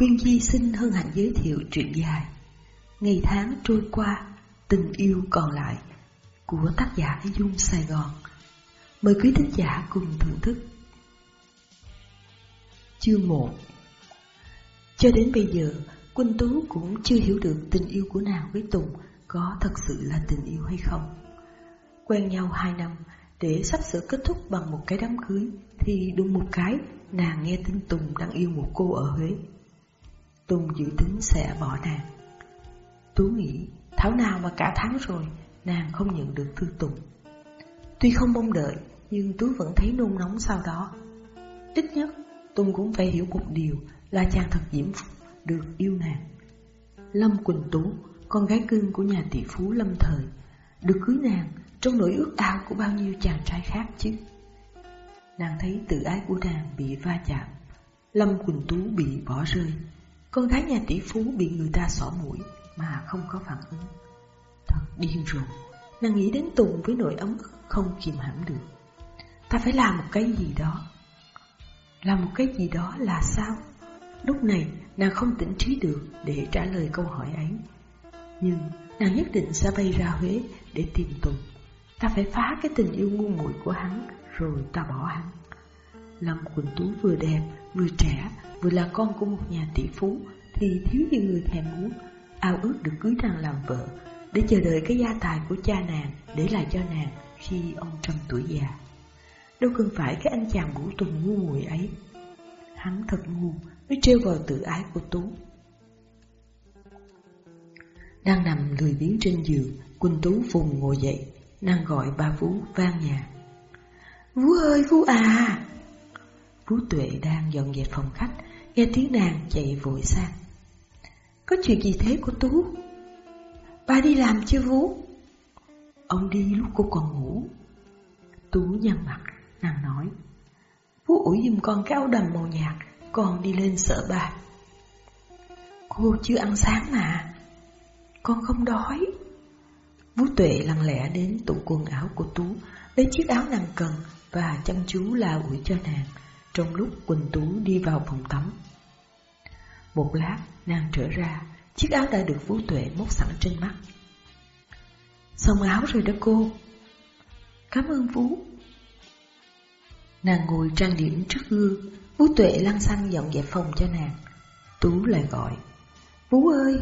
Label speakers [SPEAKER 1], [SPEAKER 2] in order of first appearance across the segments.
[SPEAKER 1] Quyên Di xin hân hạnh giới thiệu truyện dài Ngày tháng trôi qua, tình yêu còn lại của tác giả Dung Sài Gòn. Mời quý thính giả cùng thưởng thức. Chương 1 Cho đến bây giờ, Quân Tú cũng chưa hiểu được tình yêu của nàng với Tùng có thật sự là tình yêu hay không. Quen nhau hai năm, để sắp sửa kết thúc bằng một cái đám cưới, thì đùng một cái, nàng nghe tin Tùng đang yêu một cô ở Huế. Tùng dự tính sẽ bỏ nàng. Tú nghĩ, thảo nào mà cả tháng rồi, nàng không nhận được thư Tùng. Tuy không mong đợi, nhưng Tú vẫn thấy nôn nóng sau đó. Ít nhất, Tùng cũng phải hiểu một điều là chàng thật diễm phúc được yêu nàng. Lâm Quỳnh Tú, con gái cưng của nhà tỷ phú Lâm Thời, được cưới nàng trong nỗi ước ao của bao nhiêu chàng trai khác chứ. Nàng thấy tự ái của nàng bị va chạm, Lâm Quỳnh Tú bị bỏ rơi, con gái nhà tỷ phú bị người ta xỏ mũi mà không có phản ứng. Thật điên rồi, nàng nghĩ đến Tùng với nỗi ấm ức không kìm hãm được. Ta phải làm một cái gì đó. Làm một cái gì đó là sao? Lúc này nàng không tỉnh trí được để trả lời câu hỏi ấy. Nhưng nàng nhất định sẽ bay ra Huế để tìm Tùng. Ta phải phá cái tình yêu ngu muội của hắn rồi ta bỏ hắn. Lâm Quỳnh Tú vừa đẹp, vừa trẻ, vừa là con của một nhà tỷ phú thì thiếu gì người thèm muốn, ao ước được cưới nàng làm vợ để chờ đợi cái gia tài của cha nàng để lại cho nàng khi ông trăm tuổi già. Đâu cần phải cái anh chàng ngũ tùng ngu muội ấy. Hắn thật ngu mới trêu vào tự ái của Tú. Đang nằm lười biếng trên giường, Quỳnh Tú vùng ngồi dậy, nàng gọi ba Vũ vang nhà. Vũ ơi Vũ à! Phú Tuệ đang dọn dẹp phòng khách, nghe tiếng nàng chạy vội sang. Có chuyện gì thế của Tú? Ba đi làm chưa Vũ? Ông đi lúc cô còn ngủ. Tú nhăn mặt, nàng nói. Vũ ủi giùm con cái áo đầm màu nhạt, con đi lên sợ bà. Cô chưa ăn sáng mà. Con không đói. Vũ Tuệ lặng lẽ đến tủ quần áo của Tú, lấy chiếc áo nàng cần và chăm chú là ủi cho nàng, trong lúc Quỳnh Tú đi vào phòng tắm. Một lát, nàng trở ra, chiếc áo đã được Vũ Tuệ móc sẵn trên mắt. Xong áo rồi đó cô. Cảm ơn Vũ. Nàng ngồi trang điểm trước gương, Vũ Tuệ lăn xăng dọn dẹp phòng cho nàng. Tú lại gọi. Vũ ơi!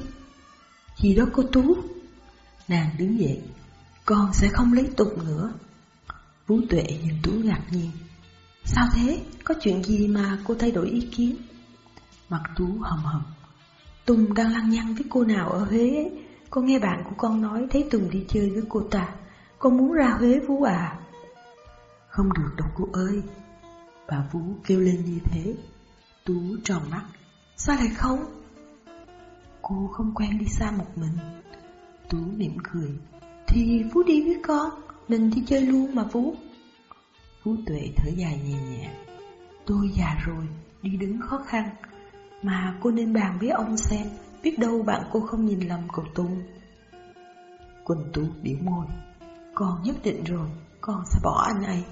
[SPEAKER 1] Gì đó cô Tú? Nàng đứng dậy. Con sẽ không lấy tục nữa. Vũ Tuệ nhìn Tú ngạc nhiên. Sao thế? Có chuyện gì mà cô thay đổi ý kiến? Mặt Tú hầm hầm. Tùng đang lăng nhăng với cô nào ở Huế ấy. Con nghe bạn của con nói thấy Tùng đi chơi với cô ta. Con muốn ra Huế Vũ à? Không được đâu cô ơi. Bà Vũ kêu lên như thế. Tú tròn mắt. Sao lại không? Cô không quen đi xa một mình. Tú mỉm cười. Thì Phú đi với con, mình đi chơi luôn mà Phú. Phú Tuệ thở dài nhẹ nhẹ. Tôi già rồi, đi đứng khó khăn. Mà cô nên bàn với ông xem, biết đâu bạn cô không nhìn lầm cậu Tùng. Quỳnh Tú biểu môi. Con nhất định rồi, con sẽ bỏ anh ấy.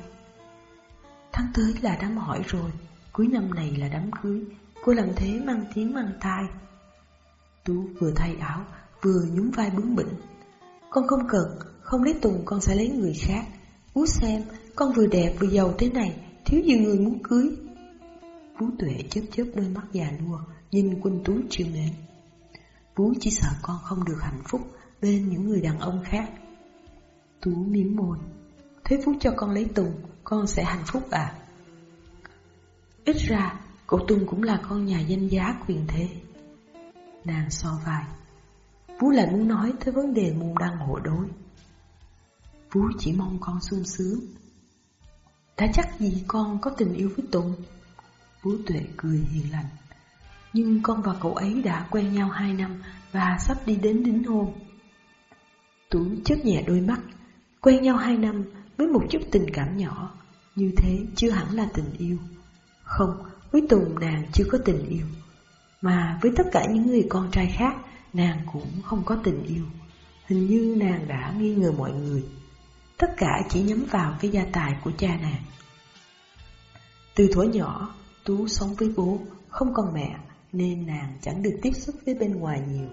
[SPEAKER 1] Tháng tới là đám hỏi rồi, cuối năm này là đám cưới. Cô làm thế mang tiếng mang thai. Tú vừa thay áo, vừa nhún vai bướng bỉnh. Con không cần, không lấy Tùng con sẽ lấy người khác. Vú xem, con vừa đẹp vừa giàu thế này, thiếu gì người muốn cưới. Vú tuệ chớp chớp đôi mắt già nua, nhìn quân Tú chiều mến. Vú chỉ sợ con không được hạnh phúc bên những người đàn ông khác. Tú miếm môi. Thế Phú cho con lấy Tùng, con sẽ hạnh phúc à? Ít ra, cậu Tùng cũng là con nhà danh giá quyền thế. Nàng so vai. Phú lại muốn nói tới vấn đề môn đăng hộ đối. Phú chỉ mong con sung sướng. Đã chắc gì con có tình yêu với Tùng? Phú Tuệ cười hiền lành. Nhưng con và cậu ấy đã quen nhau hai năm và sắp đi đến đính hôn. Tú chớp nhẹ đôi mắt, quen nhau hai năm với một chút tình cảm nhỏ, như thế chưa hẳn là tình yêu. Không, với Tùng nàng chưa có tình yêu, mà với tất cả những người con trai khác, nàng cũng không có tình yêu. Hình như nàng đã nghi ngờ mọi người. Tất cả chỉ nhắm vào cái gia tài của cha nàng. Từ thuở nhỏ, Tú sống với bố, không còn mẹ, nên nàng chẳng được tiếp xúc với bên ngoài nhiều.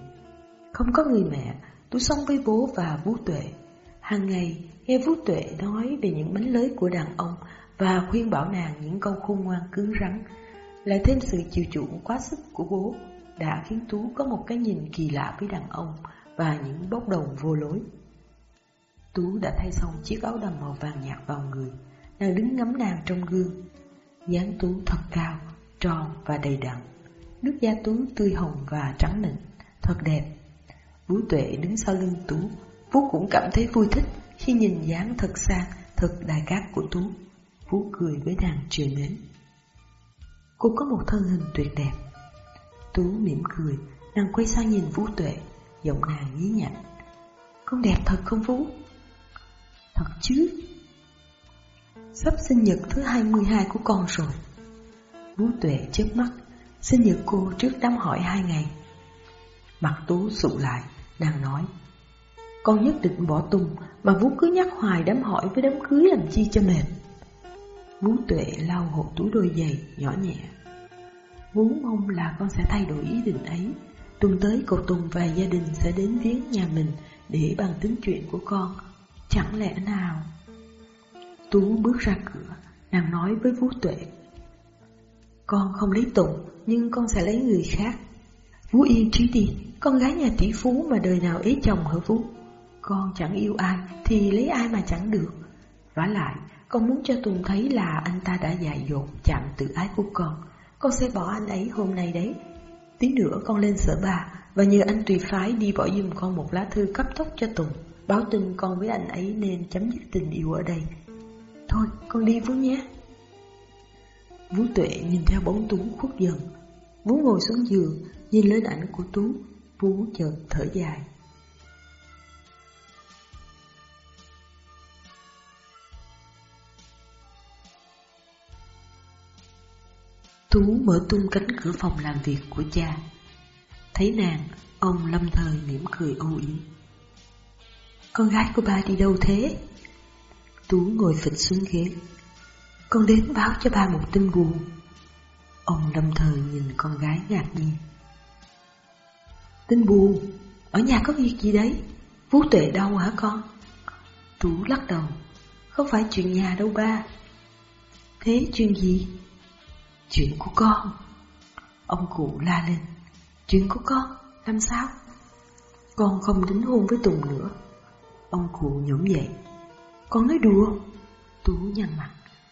[SPEAKER 1] Không có người mẹ, Tú sống với bố và Vũ Tuệ. Hàng ngày, nghe Vũ Tuệ nói về những bánh lưới của đàn ông và khuyên bảo nàng những câu khôn ngoan cứng rắn, lại thêm sự chiều chuộng quá sức của bố đã khiến Tú có một cái nhìn kỳ lạ với đàn ông và những bốc đồng vô lối. Tú đã thay xong chiếc áo đầm màu vàng nhạt vào người, nàng đứng ngắm nàng trong gương. dáng Tú thật cao, tròn và đầy đặn, nước da Tú tươi hồng và trắng mịn, thật đẹp. Vũ Tuệ đứng sau lưng Tú, Vũ cũng cảm thấy vui thích khi nhìn dáng thật sang, thật đại cát của Tú. Vũ cười với nàng triều mến. Cô có một thân hình tuyệt đẹp. Tú mỉm cười, nàng quay sang nhìn Vũ Tuệ, giọng nàng nhí nhảnh. Con đẹp thật không Vũ? Thật chứ? Sắp sinh nhật thứ 22 của con rồi. Bú Tuệ chớp mắt, sinh nhật cô trước đám hỏi hai ngày. Mặt Tú sụ lại, nàng nói. Con nhất định bỏ tung mà Vũ cứ nhắc hoài đám hỏi với đám cưới làm chi cho mệt. Vũ Tuệ lau hộ túi đôi giày, nhỏ nhẹ. Vũ mong là con sẽ thay đổi ý định ấy. Tuần tới cậu Tùng và gia đình sẽ đến viếng nhà mình để bàn tính chuyện của con. Chẳng lẽ nào? Tú bước ra cửa, nàng nói với Vũ Tuệ. Con không lấy Tùng, nhưng con sẽ lấy người khác. Vũ yên trí đi, con gái nhà tỷ phú mà đời nào ế chồng hả Vũ? Con chẳng yêu ai thì lấy ai mà chẳng được. vả lại, con muốn cho Tùng thấy là anh ta đã dại dột chạm tự ái của con. Con sẽ bỏ anh ấy hôm nay đấy. Tí nữa con lên sở bà và nhờ anh tùy phái đi bỏ giùm con một lá thư cấp tốc cho Tùng. Báo tin con với anh ấy nên chấm dứt tình yêu ở đây. Thôi, con đi Vũ nhé. Vũ Tuệ nhìn theo bóng Tú khuất dần. Vũ ngồi xuống giường, nhìn lên ảnh của Tú. Vũ chợt thở dài. Tú mở tung cánh cửa phòng làm việc của cha. Thấy nàng, ông lâm thời mỉm cười âu yếm. Con gái của ba đi đâu thế? Tú ngồi phịch xuống ghế. Con đến báo cho ba một tin buồn. Ông lâm thời nhìn con gái ngạc nhiên. Tin buồn? Ở nhà có việc gì đấy? Vũ tuệ đâu hả con? Tú lắc đầu. Không phải chuyện nhà đâu ba. Thế chuyện gì? Chuyện của con Ông cụ la lên Chuyện của con, làm sao? Con không đính hôn với Tùng nữa Ông cụ nhổm dậy. Con nói đùa. Tú nhăn mặt.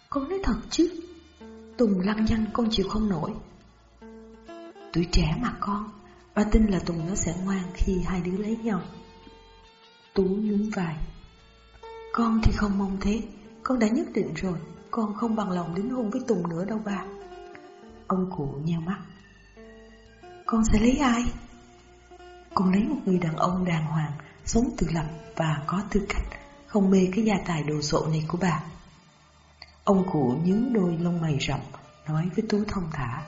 [SPEAKER 1] Con nói thật chứ. Tùng lăng nhăng con chịu không nổi. Tuổi trẻ mà con, Ba tin là Tùng nó sẽ ngoan khi hai đứa lấy nhau. Tú nhún vai. Con thì không mong thế. Con đã nhất định rồi. Con không bằng lòng đính hôn với Tùng nữa đâu ba. Ông cụ nheo mắt. Con sẽ lấy ai? Con lấy một người đàn ông đàng hoàng Sống tự lập và có tư cách, Không mê cái gia tài đồ sộ này của bà Ông cụ nhướng đôi lông mày rộng Nói với Tú thông thả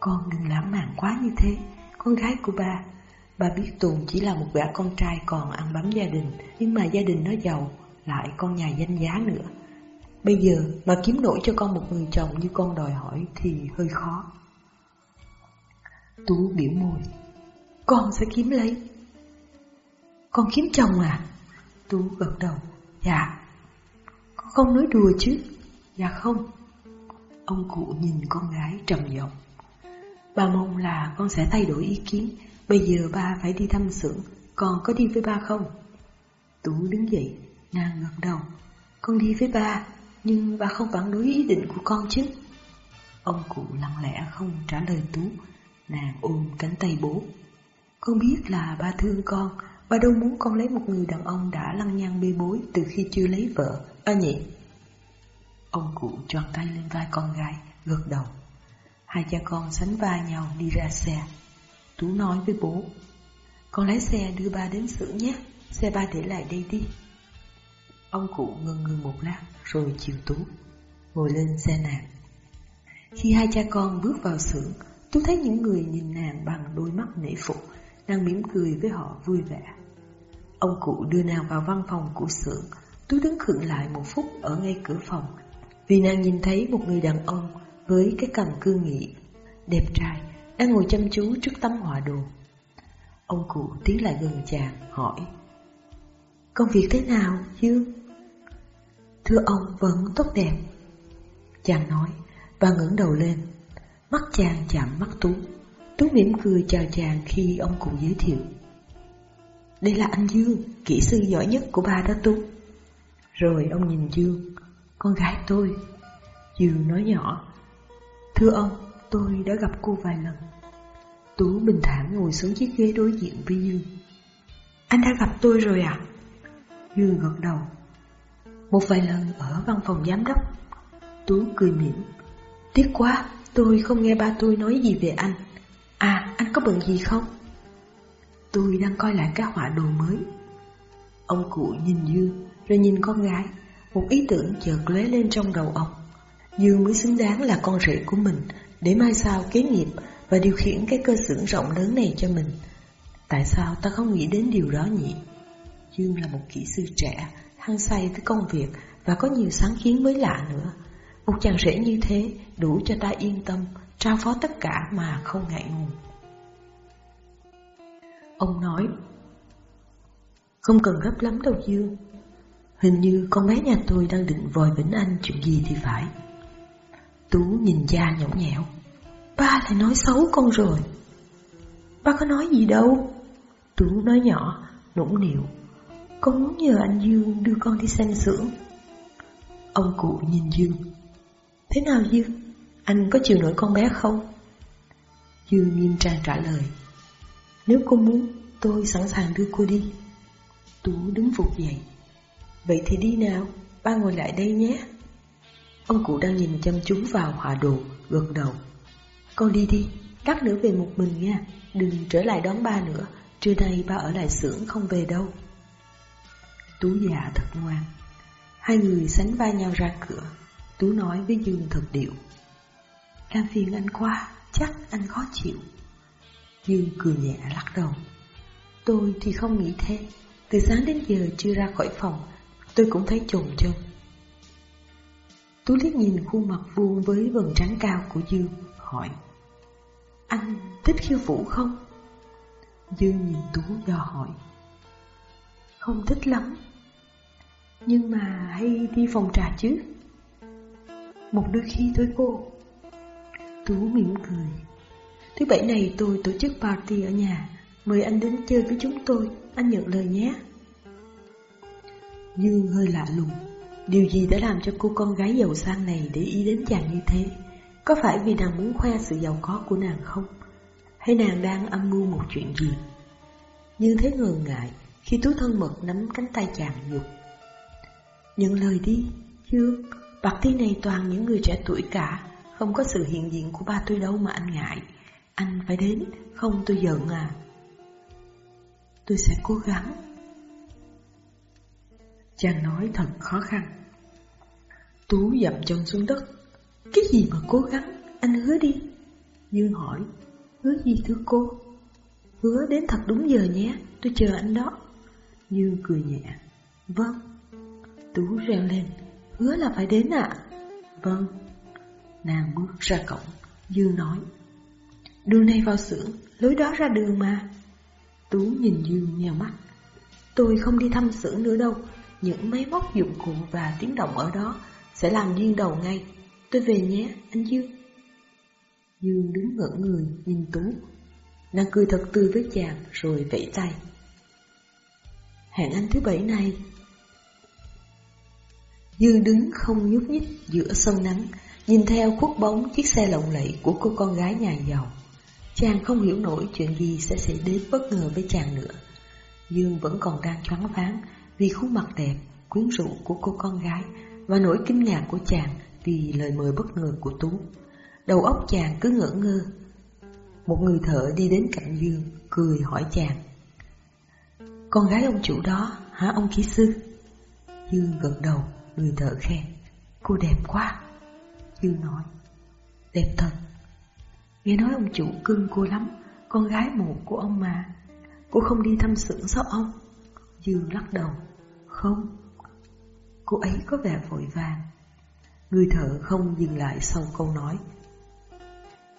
[SPEAKER 1] Con đừng lãng mạn quá như thế, Con gái của ba Bà biết Tùng chỉ là một gã con trai còn ăn bám gia đình, Nhưng mà gia đình nó giàu, Lại con nhà danh giá nữa Bây giờ mà kiếm nổi cho con một người chồng như con đòi hỏi thì hơi khó. Tú biểu môi. Con sẽ kiếm lấy. Con kiếm chồng à? Tú gật đầu. Dạ. Con không nói đùa chứ? Dạ không. Ông cụ nhìn con gái trầm giọng. Ba mong là con sẽ thay đổi ý kiến. Bây giờ ba phải đi thăm xưởng. Con có đi với ba không? Tú đứng dậy, nàng gật đầu. Con đi với ba. Nhưng ba không phản đối ý định của con chứ Ông cụ lặng lẽ không trả lời Tú Nàng ôm cánh tay bố Con biết là ba thương con Bà đâu muốn con lấy một người đàn ông đã lăng nhăng bê bối từ khi chưa lấy vợ. À nhỉ? Ông cụ tròn tay lên vai con gái, Gật đầu. Hai cha con sánh vai nhau đi ra xe. Tú nói với bố, Con lái xe đưa ba đến xưởng nhé, Xe ba để lại đây đi. Ông cụ ngừng ngừng một lát, rồi chiều Tú Ngồi lên xe nàng. Khi hai cha con bước vào xưởng, Tú thấy những người nhìn nàng bằng đôi mắt nể phục Nàng mỉm cười với họ vui vẻ Ông cụ đưa nàng vào văn phòng của xưởng Tú đứng khựng lại một phút ở ngay cửa phòng Vì nàng nhìn thấy một người đàn ông Với cái cằm cương nghị Đẹp trai đang ngồi chăm chú trước tấm họa đồ. Ông cụ tiến lại gần chàng, hỏi Công việc thế nào, Dương? Thưa ông vẫn tốt đẹp. Chàng nói và ngẩng đầu lên. Mắt chàng chạm mắt Tú. Tú mỉm cười chào chàng khi ông cụ giới thiệu. Đây là anh Dương, kỹ sư giỏi nhất của ba đó Tú. Rồi ông nhìn Dương, con gái tôi. Dương nói nhỏ, Thưa ông, tôi đã gặp cô vài lần. Tú bình thản ngồi xuống chiếc ghế đối diện với Dương. Anh đã gặp tôi rồi à? Dương gật đầu. Một vài lần ở văn phòng giám đốc. Tú cười mỉm. Tiếc quá, tôi không nghe ba tôi nói gì về anh. À, anh có bận gì không? Tôi đang coi lại các họa đồ mới. Ông cụ nhìn Dương, rồi nhìn con gái. Một ý tưởng chợt lóe lên trong đầu ông. Dương mới xứng đáng là con rể của mình, để mai sau kế nghiệp và điều khiển cái cơ xưởng rộng lớn này cho mình. Tại sao ta không nghĩ đến điều đó nhỉ? Dương là một kỹ sư trẻ, hăng say với công việc và có nhiều sáng kiến mới lạ nữa. Một chàng rể như thế đủ cho ta yên tâm, trao phó tất cả mà không ngại ngùng. Ông nói, không cần gấp lắm đâu Dương. Hình như con bé nhà tôi đang định vòi vĩnh anh chuyện gì thì phải. Tú nhìn cha nhõng nhẽo. Ba lại nói xấu con rồi. Ba có nói gì đâu. Tú nói nhỏ, nũng nịu. Con muốn nhờ anh Dương đưa con đi xem xưởng. Ông cụ nhìn Dương. Thế nào Dương? Anh có chịu nổi con bé không? Dương nghiêm trang trả lời. Nếu cô muốn, tôi sẵn sàng đưa cô đi. Tú đứng phục dậy. Vậy thì đi nào, ba ngồi lại đây nhé. Ông cụ đang nhìn chăm chú vào họa đồ, gật đầu. Con đi đi, lát nữa về một mình nha, đừng trở lại đón ba nữa, trưa nay ba ở lại xưởng không về đâu. Tú già thật ngoan. Hai người sánh vai nhau ra cửa, Tú nói với Dương thật điệu. Làm phiền anh quá, chắc anh khó chịu. Dương cười nhẹ lắc đầu. Tôi thì không nghĩ thế, từ sáng đến giờ chưa ra khỏi phòng, tôi cũng thấy trồn trơn. Tú liếc nhìn khuôn mặt vuông với vầng trán cao của Dương, hỏi Anh thích khiêu vũ không? Dương nhìn Tú dò hỏi Không thích lắm Nhưng mà hay đi phòng trà chứ Một đôi khi thôi cô Tú mỉm cười Thứ bảy này tôi tổ chức party ở nhà Mời anh đến chơi với chúng tôi Anh nhận lời nhé Dương hơi lạ lùng Điều gì đã làm cho cô con gái giàu sang này để ý đến chàng như thế? Có phải vì nàng muốn khoe sự giàu có của nàng không? Hay nàng đang âm mưu một chuyện gì? Nhưng thấy ngờ ngại khi Tú thân mật nắm cánh tay chàng dục. Nhận lời đi, Dương, bạc ti này toàn những người trẻ tuổi cả, không có sự hiện diện của ba tôi đâu mà anh ngại. Anh phải đến, không tôi giận à. Tôi sẽ cố gắng. Chàng nói thật khó khăn. Tú dậm chân xuống đất. Cái gì mà cố gắng, anh hứa đi. Dương hỏi, hứa gì thưa cô? Hứa đến thật đúng giờ nhé, tôi chờ anh đó. Dương cười nhẹ, vâng. Tú reo lên, hứa là phải đến ạ. Vâng. Nàng bước ra cổng, Dương nói, đường này vào xưởng, lối đó ra đường mà. Tú nhìn Dương nhèo mắt, tôi không đi thăm xưởng nữa đâu, những máy móc dụng cụ và tiếng động ở đó sẽ làm duyên đầu ngay. Tôi về nhé, anh Dương. Dương đứng ngỡ người nhìn Tú. Nàng cười thật tươi với chàng rồi vẫy tay. Hẹn anh thứ bảy này. Dương đứng không nhúc nhích giữa sân nắng, nhìn theo khuất bóng chiếc xe lộng lẫy của cô con gái nhà giàu. Chàng không hiểu nổi chuyện gì sẽ xảy đến bất ngờ với chàng nữa. Dương vẫn còn đang choáng váng vì khuôn mặt đẹp, quyến rũ của cô con gái và nỗi kinh ngạc của chàng vì lời mời bất ngờ của Tú. Đầu óc chàng cứ ngỡ ngơ. Một người thợ đi đến cạnh Dương, cười hỏi chàng. Con gái ông chủ đó, hả ông kỹ sư? Dương gật đầu, người thợ khen. Cô đẹp quá. Dương nói, đẹp thật. Nghe nói ông chủ cưng cô lắm, con gái một của ông mà. Cô không đi thăm xưởng sao ông? Dương lắc đầu, không. Cô ấy có vẻ vội vàng Người thợ không dừng lại sau câu nói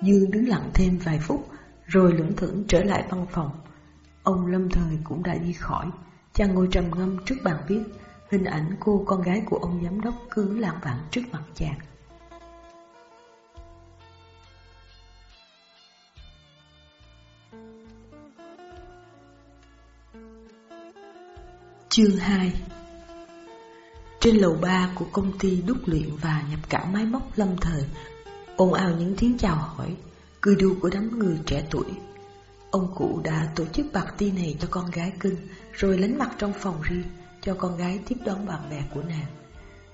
[SPEAKER 1] Dương đứng lặng thêm vài phút Rồi lưỡng thưởng trở lại văn phòng Ông lâm thời cũng đã đi khỏi Chàng ngồi trầm ngâm trước bàn viết Hình ảnh cô con gái của ông giám đốc cứ lãng vạn trước mặt chàng Chương 2 Trên lầu ba của công ty đúc luyện và nhập cả máy móc lâm thời ồn ào những tiếng chào hỏi, cười đùa của đám người trẻ tuổi. Ông cụ đã tổ chức party này cho con gái cưng, rồi lánh mặt trong phòng riêng cho con gái tiếp đón bạn bè của nàng.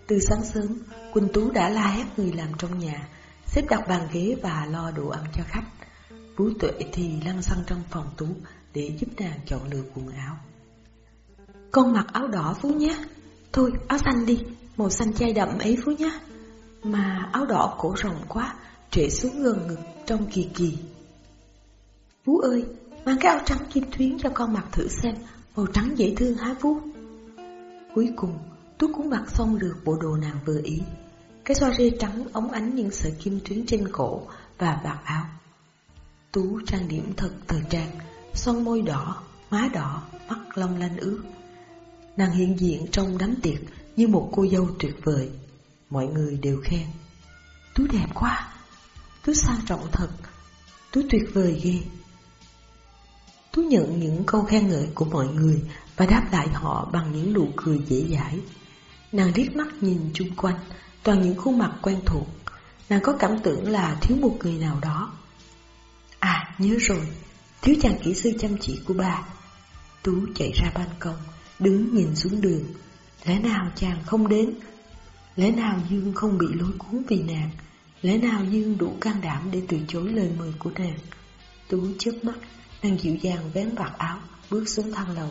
[SPEAKER 1] Từ sáng sớm, Quỳnh Tú đã la hét người làm trong nhà, xếp đặt bàn ghế và lo đồ ăn cho khách. Vũ Tuệ thì lăn xăng trong phòng Tú để giúp nàng chọn lựa quần áo. Con mặc áo đỏ Phú nhé. Thôi áo xanh đi, màu xanh chai đậm ấy Phú nhé. Mà áo đỏ cổ rộng quá, trễ xuống gần ngực trong kỳ kỳ. Phú ơi, mang cái áo trắng kim tuyến cho con mặc thử xem, màu trắng dễ thương hả Phú? Cuối cùng, Tú cũng mặc xong được bộ đồ nàng vừa ý. Cái xoa rê trắng ống ánh những sợi kim tuyến trên cổ và vạt áo. Tú trang điểm thật thời trang, son môi đỏ, má đỏ, mắt long lanh ướt. Nàng hiện diện trong đám tiệc như một cô dâu tuyệt vời. Mọi người đều khen. Tú đẹp quá, Tú sang trọng thật, Tú tuyệt vời ghê. Tú nhận những câu khen ngợi của mọi người và đáp lại họ bằng những nụ cười dễ dãi. Nàng liếc mắt nhìn chung quanh, toàn những khuôn mặt quen thuộc. Nàng có cảm tưởng là thiếu một người nào đó. À, nhớ rồi, thiếu chàng kỹ sư chăm chỉ của bà. Tú chạy ra ban công, đứng nhìn xuống đường. Lẽ nào chàng không đến? Lẽ nào Dương không bị lối cuốn vì nàng? Lẽ nào Dương đủ can đảm để từ chối lời mời của nàng? Tú chớp mắt, nàng dịu dàng vén vạt áo, bước xuống thang lầu.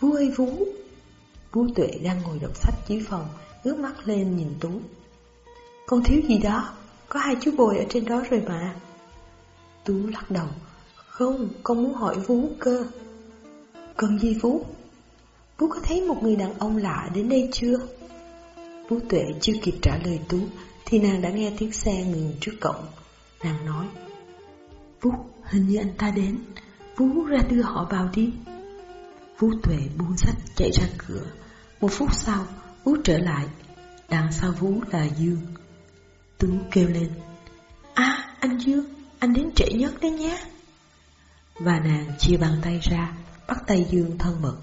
[SPEAKER 1] Vú ơi Vú! Vú Tuệ đang ngồi đọc sách dưới phòng, ngước mắt lên nhìn Tú. Con thiếu gì đó, có hai chú bồi ở trên đó rồi mà. Tú lắc đầu, không, con muốn hỏi Vú cơ. Cần gì Vú? Tú có thấy một người đàn ông lạ đến đây chưa? Vú Tuệ chưa kịp trả lời Tú, thì nàng đã nghe tiếng xe ngừng trước cổng. Nàng nói, Vũ, hình như anh ta đến, Vũ ra đưa họ vào đi. Vũ Tuệ buông sách chạy ra cửa. Một phút sau, Vũ trở lại. Đằng sau Vũ là Dương. Tú kêu lên. À, anh Dương, anh đến trễ nhất đấy nhé. Và nàng chia bàn tay ra, bắt tay Dương thân mật.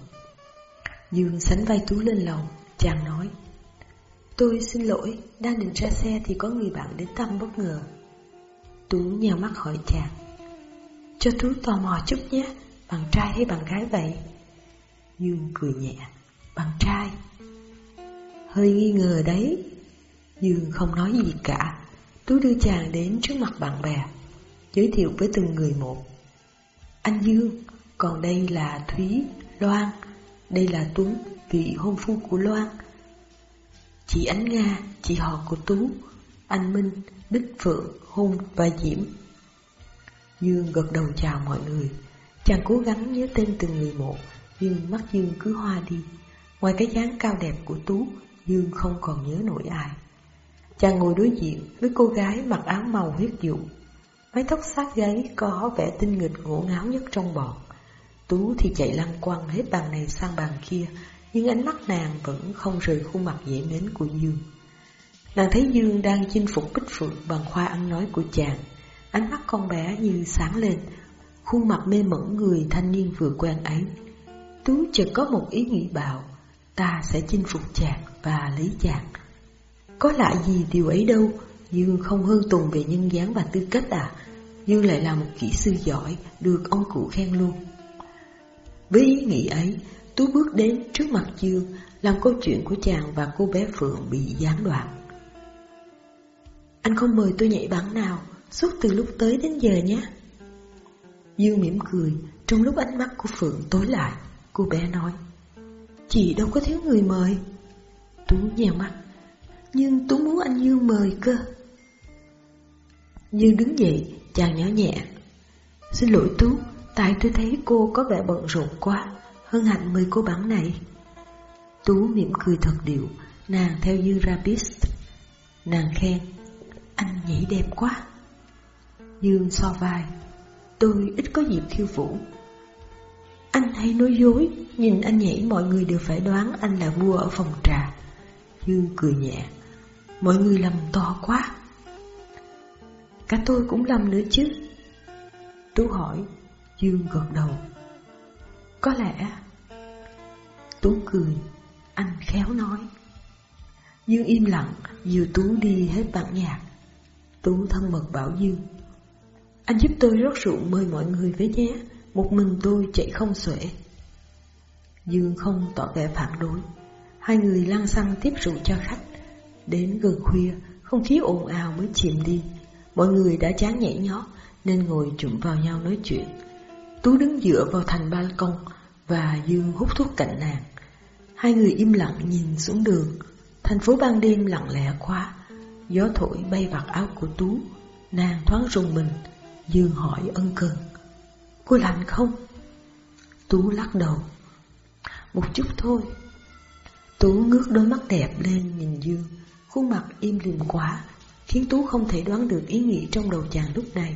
[SPEAKER 1] Dương sánh vai Tú lên lầu, chàng nói. Tôi xin lỗi, đang định ra xe thì có người bạn đến thăm bất ngờ. Tú nhào mắt hỏi chàng. Cho Tú tò mò chút nhé, bằng trai hay bằng gái vậy? Dương cười nhẹ, bằng trai. Hơi nghi ngờ đấy. Dương không nói gì cả. Tú đưa chàng đến trước mặt bạn bè, giới thiệu với từng người một. Anh Dương, còn đây là Thúy, Loan, đây là Tú, vị hôn phu của Loan. Chị Ánh Nga, chị họ của Tú, anh Minh, Bích Phượng, Hùng và Diễm. Dương gật đầu chào mọi người, chàng cố gắng nhớ tên từng người một nhưng mắt Dương cứ hoa đi. Ngoài cái dáng cao đẹp của Tú, Dương không còn nhớ nổi ai. Chàng ngồi đối diện với cô gái mặc áo màu huyết dụ. Mái tóc sát gáy có vẻ tinh nghịch ngổ ngáo nhất trong bọn. Tú thì chạy lăn quăng hết bàn này sang bàn kia, nhưng ánh mắt nàng vẫn không rời khuôn mặt dễ mến của Dương. Nàng thấy Dương đang chinh phục Bích Phượng bằng khoa ăn nói của chàng. Ánh mắt con bé như sáng lên, khuôn mặt mê mẩn người thanh niên vừa quen ấy Tú chợt có một ý nghĩ bạo Ta sẽ chinh phục chàng và lấy chàng Có lạ gì điều ấy đâu Dương không hơn tùng về nhân dáng và tư cách à Dương lại là một kỹ sư giỏi Được ông cụ khen luôn với ý nghĩ ấy Tú bước đến trước mặt Dương, Làm câu chuyện của chàng và cô bé Phượng bị gián đoạn. Anh không mời tôi nhảy bắn nào, Suốt từ lúc tới đến giờ nhé. Dương mỉm cười, Trong lúc ánh mắt của Phượng tối lại, Cô bé nói, Chị đâu có thiếu người mời. Tú nhèo mắt Nhưng Tú muốn anh Dương mời cơ. Dương đứng dậy, chàng nhỏ nhẹ, Xin lỗi Tú Tại tôi thấy cô có vẻ bận rộn quá, Hân hạnh mời cô bạn này. Tú mỉm cười thật điệu, Nàng theo như rabis Nàng khen, Anh nhảy đẹp quá. Dương so vai, Tôi ít có dịp khiêu vũ. Anh hay nói dối, Nhìn anh nhảy mọi người đều phải đoán anh là vua ở phòng trà. Dương cười nhẹ, Mọi người lầm to quá. Cả tôi cũng lầm nữa chứ. Tú hỏi Dương gật đầu. Có lẽ Tú cười, Anh khéo nói. Dương im lặng Dìu Tú đi hết bản nhạc. Tú thân mật bảo Dương Anh giúp tôi rót rượu mời mọi người với nhé, Một mình tôi chạy không xuể. Dương không tỏ vẻ phản đối. Hai người lăn xăng tiếp rượu cho khách. Đến gần khuya, Không khí ồn ào mới chìm đi. Mọi người đã chán nhảy nhót, Nên ngồi trụm vào nhau nói chuyện. Tú đứng dựa vào thành ban công Và Dương hút thuốc cạnh nàng. Hai người im lặng nhìn xuống đường. Thành phố ban đêm lặng lẽ quá. Gió thổi bay vạt áo của Tú. Nàng thoáng rùng mình. Dương hỏi ân cần. Cô lạnh không? Tú lắc đầu. Một chút thôi. Tú ngước đôi mắt đẹp lên nhìn Dương. Khuôn mặt im lìm quá, Khiến Tú không thể đoán được ý nghĩ trong đầu chàng lúc này.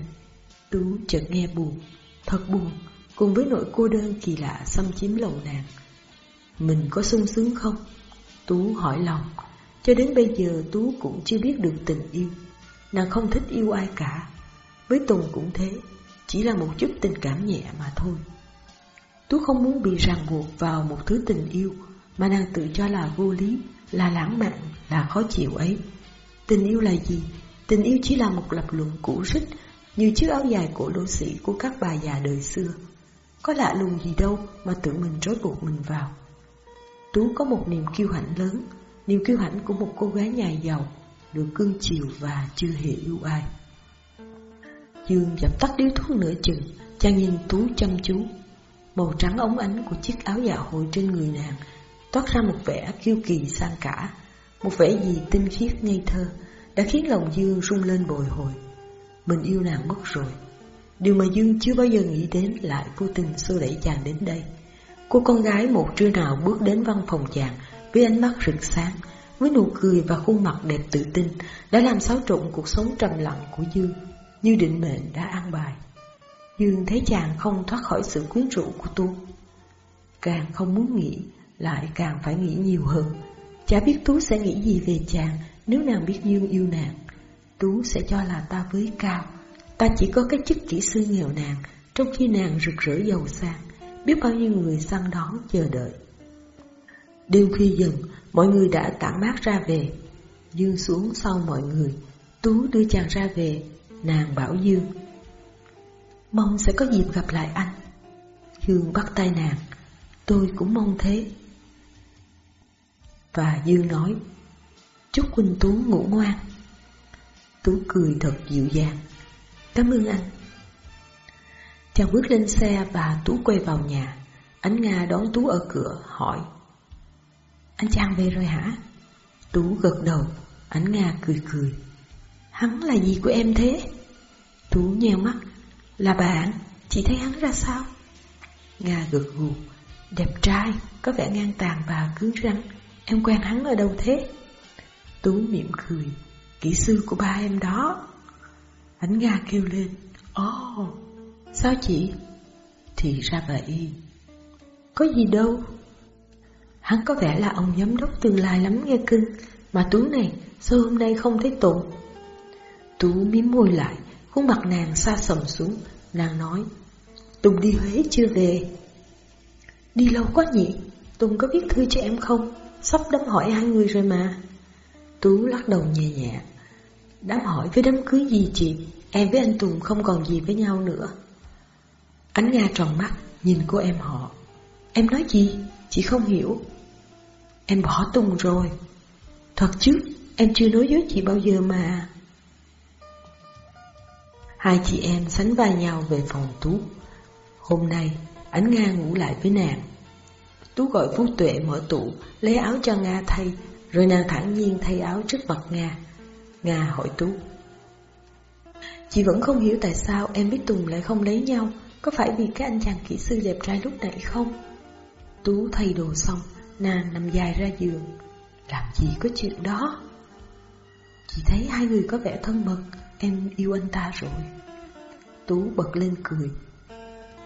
[SPEAKER 1] Tú chợt nghe buồn. Thật buồn Cùng với nỗi cô đơn kỳ lạ xâm chiếm lòng nàng. Mình có sung sướng không? Tú hỏi lòng. Cho đến bây giờ Tú cũng chưa biết được tình yêu. Nàng không thích yêu ai cả. Với Tùng cũng thế Chỉ là một chút tình cảm nhẹ mà thôi. Tú không muốn bị ràng buộc vào một thứ tình yêu Mà nàng tự cho là vô lý Là lãng mạn, là khó chịu ấy. Tình yêu là gì? Tình yêu chỉ là một lập luận cũ rích như chiếc áo dài cổ lỗ sĩ của các bà già đời xưa. Có lạ lùng gì đâu mà tự mình rối buộc mình vào. Tú có một niềm kiêu hãnh lớn, Niềm kiêu hãnh của một cô gái nhà giàu, Được cưng chiều và chưa hề yêu ai. Dương dập tắt điếu thuốc nửa chừng Chàng nhìn Tú chăm chú. Màu trắng ống ánh của chiếc áo dạ hội trên người nàng Toát ra một vẻ kiêu kỳ sang cả, Một vẻ gì tinh khiết ngây thơ, Đã khiến lòng Dương rung lên bồi hồi. Mình yêu nàng mất rồi Điều mà Dương chưa bao giờ nghĩ đến lại vô tình xô đẩy chàng đến đây Cô con gái một trưa nào bước đến văn phòng chàng với ánh mắt rực sáng, với nụ cười và khuôn mặt đẹp tự tin đã làm xáo trộn cuộc sống trầm lặng của Dương, như định mệnh đã an bài. Dương thấy chàng không thoát khỏi sự quyến rũ của Tú. Càng không muốn nghĩ, lại càng phải nghĩ nhiều hơn. Chả biết Tú sẽ nghĩ gì về chàng nếu nàng biết Dương yêu nàng. Tú sẽ cho là ta với cao, ta chỉ có cái chức kỹ sư nghèo nàn, trong khi nàng rực rỡ giàu sang biết bao nhiêu người săn đón chờ đợi. Đêm khi dần, mọi người đã tản mát ra về. Dương xuống sau mọi người, Tú đưa chàng ra về, nàng bảo Dương. Mong sẽ có dịp gặp lại anh. Dương bắt tay nàng, tôi cũng mong thế. Và Dương nói, chúc Quỳnh Tú ngủ ngoan. Tú cười thật dịu dàng, cảm ơn anh. Chàng bước lên xe và Tú quay vào nhà. Ánh Nga đón Tú ở cửa, hỏi. Anh Trang về rồi hả? Tú gật đầu, ánh Nga cười cười. Hắn là gì của em thế? Tú nheo mắt. Là bạn, chị thấy hắn ra sao? Nga gật gù. Đẹp trai, có vẻ ngang tàn và cứng rắn. Em quen hắn ở đâu thế? Tú mỉm cười. Kỹ sư của ba em đó. Ánh Nga kêu lên. Ồ, oh, Sao chị? Thì ra vậy. Có gì đâu. Hắn có vẻ là ông giám đốc tương lai lắm nghe cưng. Mà Tú này, sao hôm nay không thấy Tùng? Tú miếm môi lại, khuôn mặt nàng xa sầm xuống. Nàng nói, Tùng đi Huế chưa về. Đi lâu quá nhỉ? Tùng có viết thư cho em không? Sắp đấm hỏi hai người rồi mà. Tú lắc đầu nhẹ nhẹ. Đám hỏi với đám cưới gì chị? Em với anh Tùng không còn gì với nhau nữa. Ánh Nga tròn mắt, nhìn cô em họ. Em nói gì? Chị không hiểu. Em bỏ Tùng rồi. Thật chứ, em chưa nói với chị bao giờ mà. Hai chị em sánh vai nhau về phòng Tú. Hôm nay, Ánh Nga ngủ lại với nàng. Tú gọi Phú Tuệ mở tủ, lấy áo cho Nga thay, rồi nàng thản nhiên thay áo trước mặt Nga. Nga hỏi Tú. Chị vẫn không hiểu tại sao em biết Tùng lại không lấy nhau có phải vì cái anh chàng kỹ sư đẹp trai lúc nãy không? Tú thay đồ xong, nàng nằm dài ra giường. Làm gì có chuyện đó? Chị thấy hai người có vẻ thân mật, em yêu anh ta rồi. Tú bật lên cười.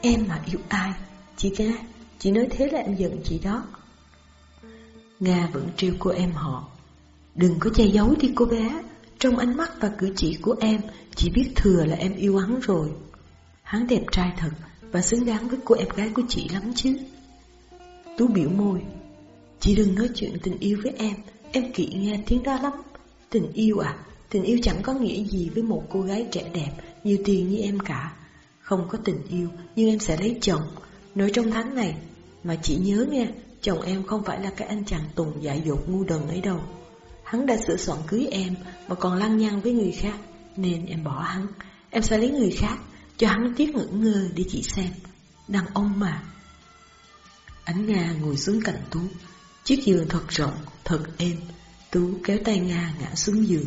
[SPEAKER 1] Em mà yêu ai? Chị Nga, chị nói thế là em giận chị đó. Nga vẫn trêu cô em họ. Đừng có che giấu đi cô bé, trong ánh mắt và cử chỉ của em, chỉ biết thừa là em yêu hắn rồi. Hắn đẹp trai thật và xứng đáng với cô em gái của chị lắm chứ. Tú biểu môi. Chị đừng nói chuyện tình yêu với em, em kỵ nghe tiếng đó lắm. Tình yêu à, tình yêu chẳng có nghĩa gì với một cô gái trẻ đẹp, nhiều tiền như em cả. Không có tình yêu, nhưng em sẽ lấy chồng. Nói trong tháng này, mà chị nhớ nghe, chồng em không phải là cái anh chàng tùng dại dột ngu đần ấy đâu. Hắn đã sửa soạn cưới em mà còn lăng nhăng với người khác, nên em bỏ hắn. Em sẽ lấy người khác, cho hắn tiếc ngẩn ngơ để chị xem. Đàn ông mà. Ánh Nga ngồi xuống cạnh Tú, chiếc giường thật rộng, thật êm. Tú kéo tay Nga ngã xuống giường.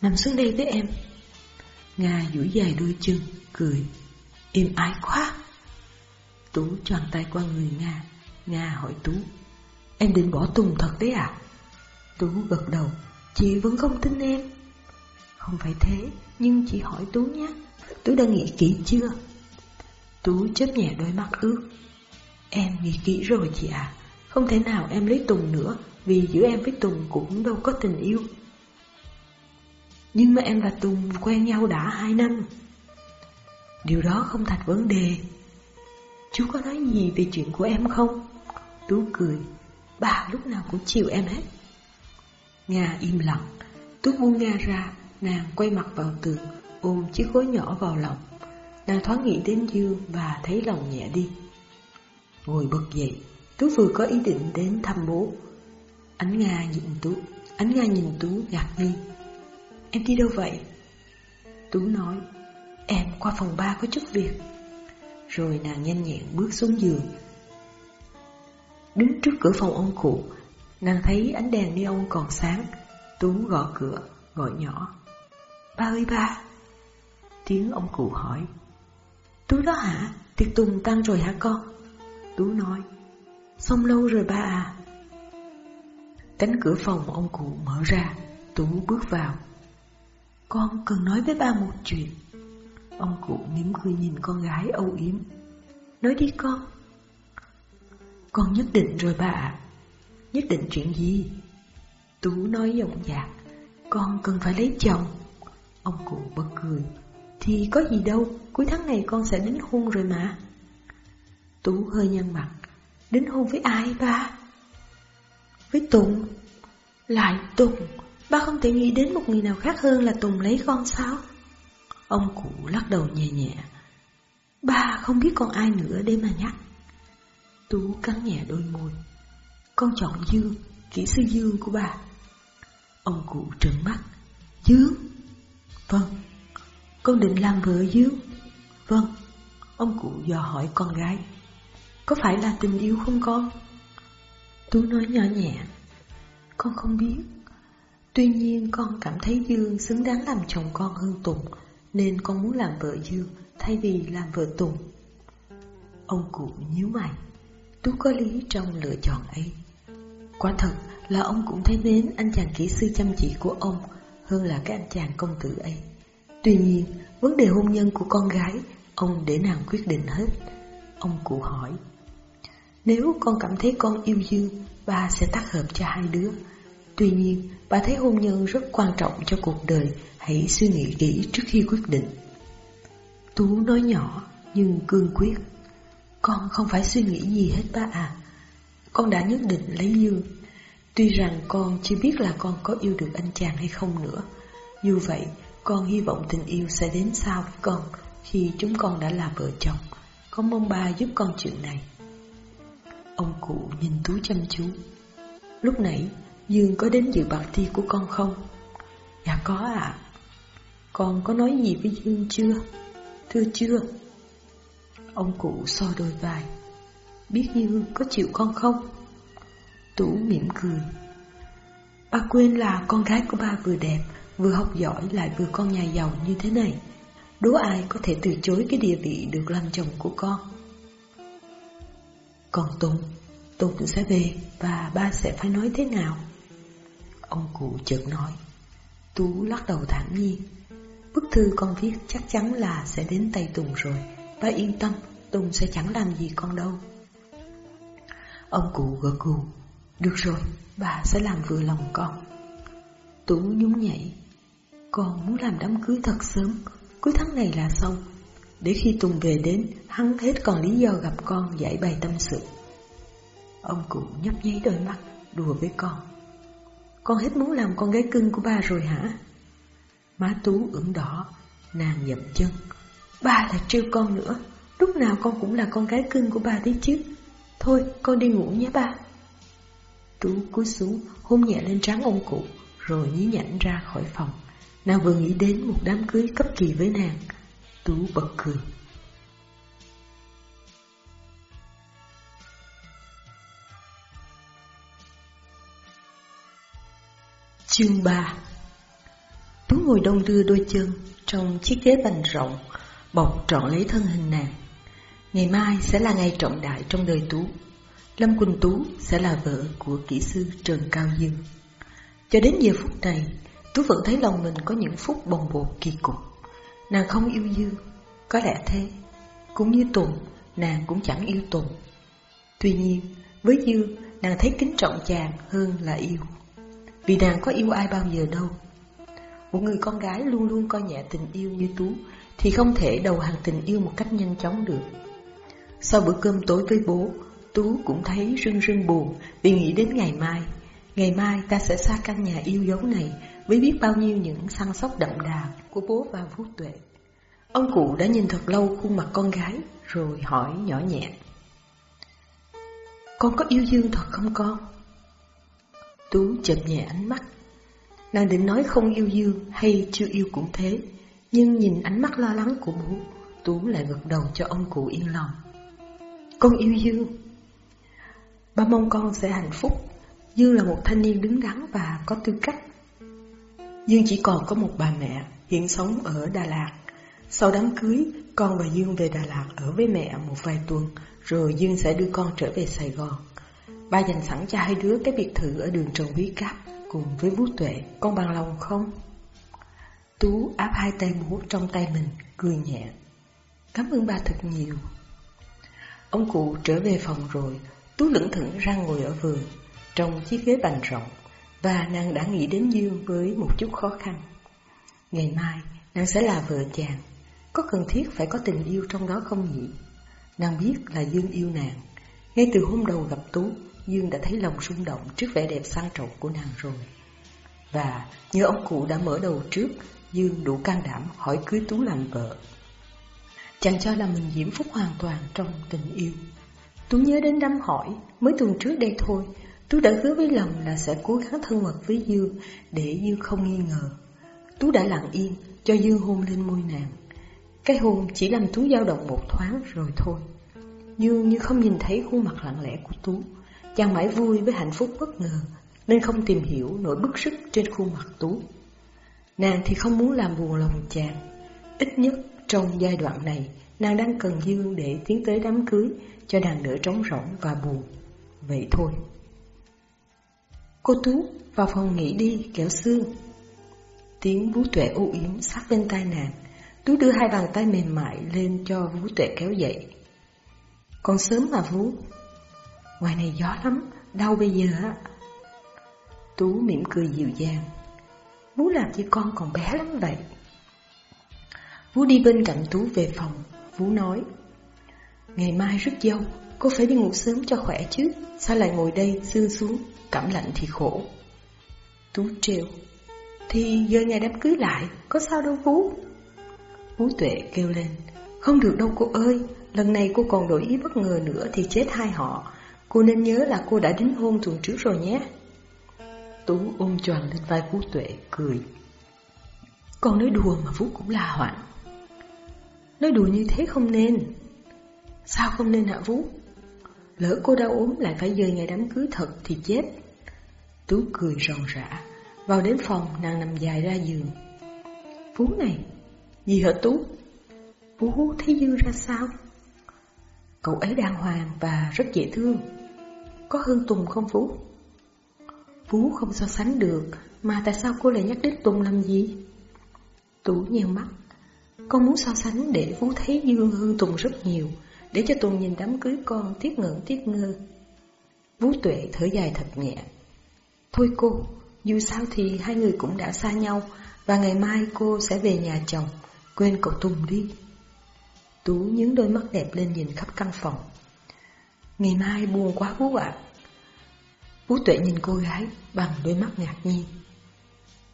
[SPEAKER 1] Nằm xuống đây với em. Nga duỗi dài đôi chân, cười. Im ái quá. Tú choàng tay qua người Nga. Nga hỏi Tú. Em định bỏ Tùng thật đấy à? Tú gật đầu. Chị vẫn không tin em. Không phải thế, nhưng chị hỏi Tú nhé. Tú đã nghĩ kỹ chưa? Tú chớp nhẹ đôi mắt ướt. Em nghĩ kỹ rồi chị à. Không thể nào em lấy Tùng nữa, vì giữa em với Tùng cũng đâu có tình yêu. Nhưng mà em và Tùng quen nhau đã hai năm Điều đó không thành vấn đề Chú có nói gì về chuyện của em không? Tú cười Bà lúc nào cũng chiều em hết Nga im lặng. Tú buông Nga ra, Nàng quay mặt vào tường, Ôm chiếc gối nhỏ vào lòng. Nàng thoáng nghĩ đến Dương Và thấy lòng nhẹ đi. Ngồi bật dậy, Tú vừa có ý định đến thăm bố. Ánh Nga nhìn Tú, Ánh Nga nhìn Tú ngạc nhiên. Em đi đâu vậy? Tú nói, Em qua phòng ba có chút việc. Rồi nàng nhanh nhẹn bước xuống giường. Đứng trước cửa phòng ông cụ Nàng thấy ánh đèn neon ông còn sáng Tú gõ cửa, Gọi nhỏ. Ba ơi ba. Tiếng ông cụ hỏi. Tú đó hả? Tiệc tùng tăng rồi hả con? Tú nói. Xong lâu rồi ba à. Cánh cửa phòng ông cụ mở ra, Tú bước vào. Con cần nói với ba một chuyện. Ông cụ mỉm cười nhìn con gái âu yếm. Nói đi con. Con nhất định rồi bà ạ. Nhất định chuyện gì Tú nói giọng dạc Con cần phải lấy chồng Ông cụ bật cười, Thì có gì đâu, Cuối tháng này con sẽ đính hôn rồi mà Tú hơi nhăn mặt, Đính hôn với ai ba Với Tùng Lại Tùng, Ba không thể nghĩ đến một người nào khác hơn là Tùng lấy con sao? Ông cụ lắc đầu nhẹ nhẹ. Ba không biết còn ai nữa để mà nhắc. Tú cắn nhẹ đôi môi. Con chọn Dương, kỹ sư Dương của bà. Ông cụ trợn mắt. Dương? Vâng. Con định làm vợ Dương? Vâng. Ông cụ dò hỏi con gái. Có phải là tình yêu không con? Tú nói nhỏ nhẹ. Con không biết. Tuy nhiên con cảm thấy Dương xứng đáng làm chồng con hơn Tùng Nên con muốn làm vợ Dương thay vì làm vợ Tùng Ông cụ nhíu mày Tú có lý trong lựa chọn ấy Quả thật là ông cũng thấy mến anh chàng kỹ sư chăm chỉ của ông Hơn là cái anh chàng công tử ấy Tuy nhiên vấn đề hôn nhân của con gái Ông để nàng quyết định hết Ông cụ hỏi Nếu con cảm thấy con yêu Dương Ba sẽ tác hợp cho hai đứa Tuy nhiên, bà thấy hôn nhân rất quan trọng cho cuộc đời, hãy suy nghĩ kỹ trước khi quyết định. Tú nói nhỏ nhưng cương quyết. Con không phải suy nghĩ gì hết ba à. Con đã nhất định lấy Dương. Tuy rằng con chưa biết là con có yêu được anh chàng hay không nữa. Dù vậy, con hy vọng tình yêu sẽ đến sau với con khi chúng con đã là vợ chồng. Con mong ba giúp con chuyện này. Ông cụ nhìn Tú chăm chú. Lúc nãy, Dương có đến dự bạc thi của con không? Dạ có ạ. Con có nói gì với Dương chưa? Thưa chưa? Ông cụ so đôi vai. Biết như có chịu con không? Tú mỉm cười. Ba quên là con gái của ba vừa đẹp, vừa học giỏi lại vừa con nhà giàu như thế này. Đố ai có thể từ chối cái địa vị được làm chồng của con? Còn Tùng, Tùng sẽ về và ba sẽ phải nói thế nào? Ông cụ chợt nói Tú lắc đầu thản nhiên Bức thư con viết chắc chắn là sẽ đến tay Tùng rồi Ba yên tâm, Tùng sẽ chẳng làm gì con đâu Ông cụ gật gù. Được rồi, bà sẽ làm vừa lòng con. Tú nhún nhảy. Con muốn làm đám cưới thật sớm. Cuối tháng này là xong. Để khi Tùng về đến Hắn hết còn lý do gặp con giải bày tâm sự. Ông cụ nhấp nháy đôi mắt Đùa với con. Con hết muốn làm con gái cưng của ba rồi hả? Má Tú ửng đỏ Nàng dậm chân. Ba là trêu con nữa. Lúc nào con cũng là con gái cưng của ba đấy chứ. Thôi con đi ngủ nhé ba. Tú cúi xuống hôn nhẹ lên trán ông cụ Rồi nhí nhảnh ra khỏi phòng. Nàng vừa nghĩ đến một đám cưới cấp kỳ với nàng Tú bật cười. Chương 3 Tú ngồi đông đưa đôi chân trong chiếc ghế bành rộng, bọc trọn lấy thân hình nàng. Ngày mai sẽ là ngày trọng đại trong đời Tú. Lâm Quỳnh Tú sẽ là vợ của kỹ sư Trần Cao Dương. Cho đến giờ phút này, Tú vẫn thấy lòng mình có những phút bồng bột kỳ cục. Nàng không yêu Dương, có lẽ thế. Cũng như Tùng, nàng cũng chẳng yêu Tùng. Tuy nhiên, với Dương, nàng thấy kính trọng chàng hơn là yêu. Vì nàng có yêu ai bao giờ đâu Một người con gái luôn luôn coi nhẹ tình yêu như Tú Thì không thể đầu hàng tình yêu một cách nhanh chóng được sau bữa cơm tối với bố, Tú cũng thấy rưng rưng buồn Vì nghĩ đến ngày mai. Ngày mai ta sẽ xa căn nhà yêu dấu này Với biết bao nhiêu những săn sóc đậm đà Của bố và Phú Tuệ. Ông cụ đã nhìn thật lâu khuôn mặt con gái, Rồi hỏi nhỏ nhẹ. Con có yêu Dương thật không con? Tú chậm nhẹ ánh mắt. Nàng định nói không yêu Dương hay chưa yêu cũng thế, Nhưng nhìn ánh mắt lo lắng của bố, Tú lại gật đầu cho ông cụ yên lòng. Con yêu Dương Ba mong con sẽ hạnh phúc Dương là một thanh niên đứng đắn và có tư cách Dương chỉ còn có một bà mẹ Hiện sống ở Đà Lạt Sau đám cưới Con và Dương về Đà Lạt ở với mẹ một vài tuần Rồi Dương sẽ đưa con trở về Sài Gòn Ba dành sẵn cho hai đứa cái biệt thự ở đường Trần Quý Cáp cùng với Vũ Tuệ, con bằng lòng không? Tú áp hai tay bố trong tay mình, cười nhẹ. Cảm ơn ba thật nhiều. Ông cụ trở về phòng rồi, Tú lững thững ra ngồi ở vườn, trong chiếc ghế bành rộng, và nàng đã nghĩ đến Dương với một chút khó khăn. Ngày mai, nàng sẽ là vợ chàng, có cần thiết phải có tình yêu trong đó không nhỉ? Nàng biết là Dương yêu nàng, ngay từ hôm đầu gặp Tú, Dương đã thấy lòng rung động trước vẻ đẹp sang trọng của nàng rồi. Và như ông cụ đã mở đầu trước, Dương đủ can đảm hỏi cưới Tú làm vợ. Chẳng cho là mình diễm phúc hoàn toàn trong tình yêu. Tú nhớ đến đám hỏi, mới tuần trước đây thôi, Tú đã hứa với lòng là sẽ cố gắng thân mật với Dương để Dương không nghi ngờ. Tú đã lặng yên cho Dương hôn lên môi nàng. Cái hôn chỉ làm Tú dao động một thoáng rồi thôi. Dương như không nhìn thấy khuôn mặt lặng lẽ của Tú, Chàng mãi vui với hạnh phúc bất ngờ Nên không tìm hiểu nỗi bức sức trên khuôn mặt Tú Nàng thì không muốn làm buồn lòng chàng Ít nhất trong giai đoạn này Nàng đang cần Dương để tiến tới đám cưới Cho nàng đỡ trống rỗng và buồn Vậy thôi Cô Tú vào phòng nghỉ đi kéo xương Tiếng Vũ Tuệ u yếm sát bên tai nàng Tú đưa hai bàn tay mềm mại lên cho Vũ Tuệ kéo dậy Còn sớm mà Vũ Ngoài này gió lắm, đau bây giờ á. Tú mỉm cười dịu dàng. vũ làm như con còn bé lắm vậy. Vú đi bên cạnh Tú về phòng, Vú nói. Ngày mai rất dâu, cô phải đi ngủ sớm cho khỏe chứ, sao lại ngồi đây sương xuống, cảm lạnh thì khổ. Tú trêu, thì giờ ngày đám cưới lại, có sao đâu Vú. Vú tuệ kêu lên, không được đâu cô ơi, lần này cô còn đổi ý bất ngờ nữa thì chết hai họ, Cô nên nhớ là cô đã đính hôn tuần trước rồi nhé Tú ôm tròn lên vai Vũ Tuệ cười Con nói đùa mà Vũ cũng là hoạn Nói đùa như thế không nên Sao không nên hạ vũ? Lỡ cô đau ốm lại phải dời ngày đám cưới thật thì chết Tú cười ròn rã Vào đến phòng nàng nằm dài ra giường Phú này Gì hả Tú Phú thấy dư ra sao Cậu ấy đàng hoàng và rất dễ thương có hơn Tùng không Phú? Phú không so sánh được, mà tại sao cô lại nhắc đến Tùng làm gì? Tú nheo mắt. Con muốn so sánh để Phú thấy Dương hơn Tùng rất nhiều, để cho Tùng nhìn đám cưới con tiếc ngưỡng tiếc ngơ. Vũ Tuệ thở dài thật nhẹ. Thôi cô, dù sao thì hai người cũng đã xa nhau, và ngày mai cô sẽ về nhà chồng, quên cậu Tùng đi. Tú nhướng đôi mắt đẹp lên nhìn khắp căn phòng. Ngày mai buồn quá Vũ ạ. Vũ Tuệ nhìn cô gái bằng đôi mắt ngạc nhiên.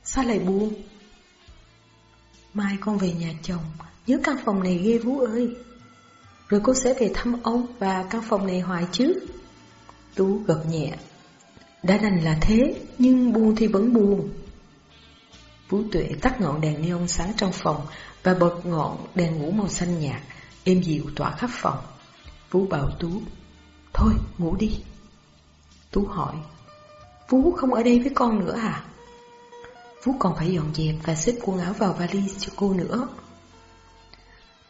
[SPEAKER 1] Sao lại buồn? Mai con về nhà chồng, nhớ căn phòng này ghê Vũ ơi. Rồi cô sẽ về thăm ông và căn phòng này hoài chứ. Tú gật nhẹ. Đã đành là thế, nhưng buồn thì vẫn buồn. Vũ Tuệ tắt ngọn đèn neon sáng trong phòng và bật ngọn đèn ngủ màu xanh nhạt, êm dịu tỏa khắp phòng. Vũ bảo Tú, thôi ngủ đi. Tú hỏi, Vũ không ở đây với con nữa à? Vũ còn phải dọn dẹp và xếp quần áo vào vali cho cô nữa.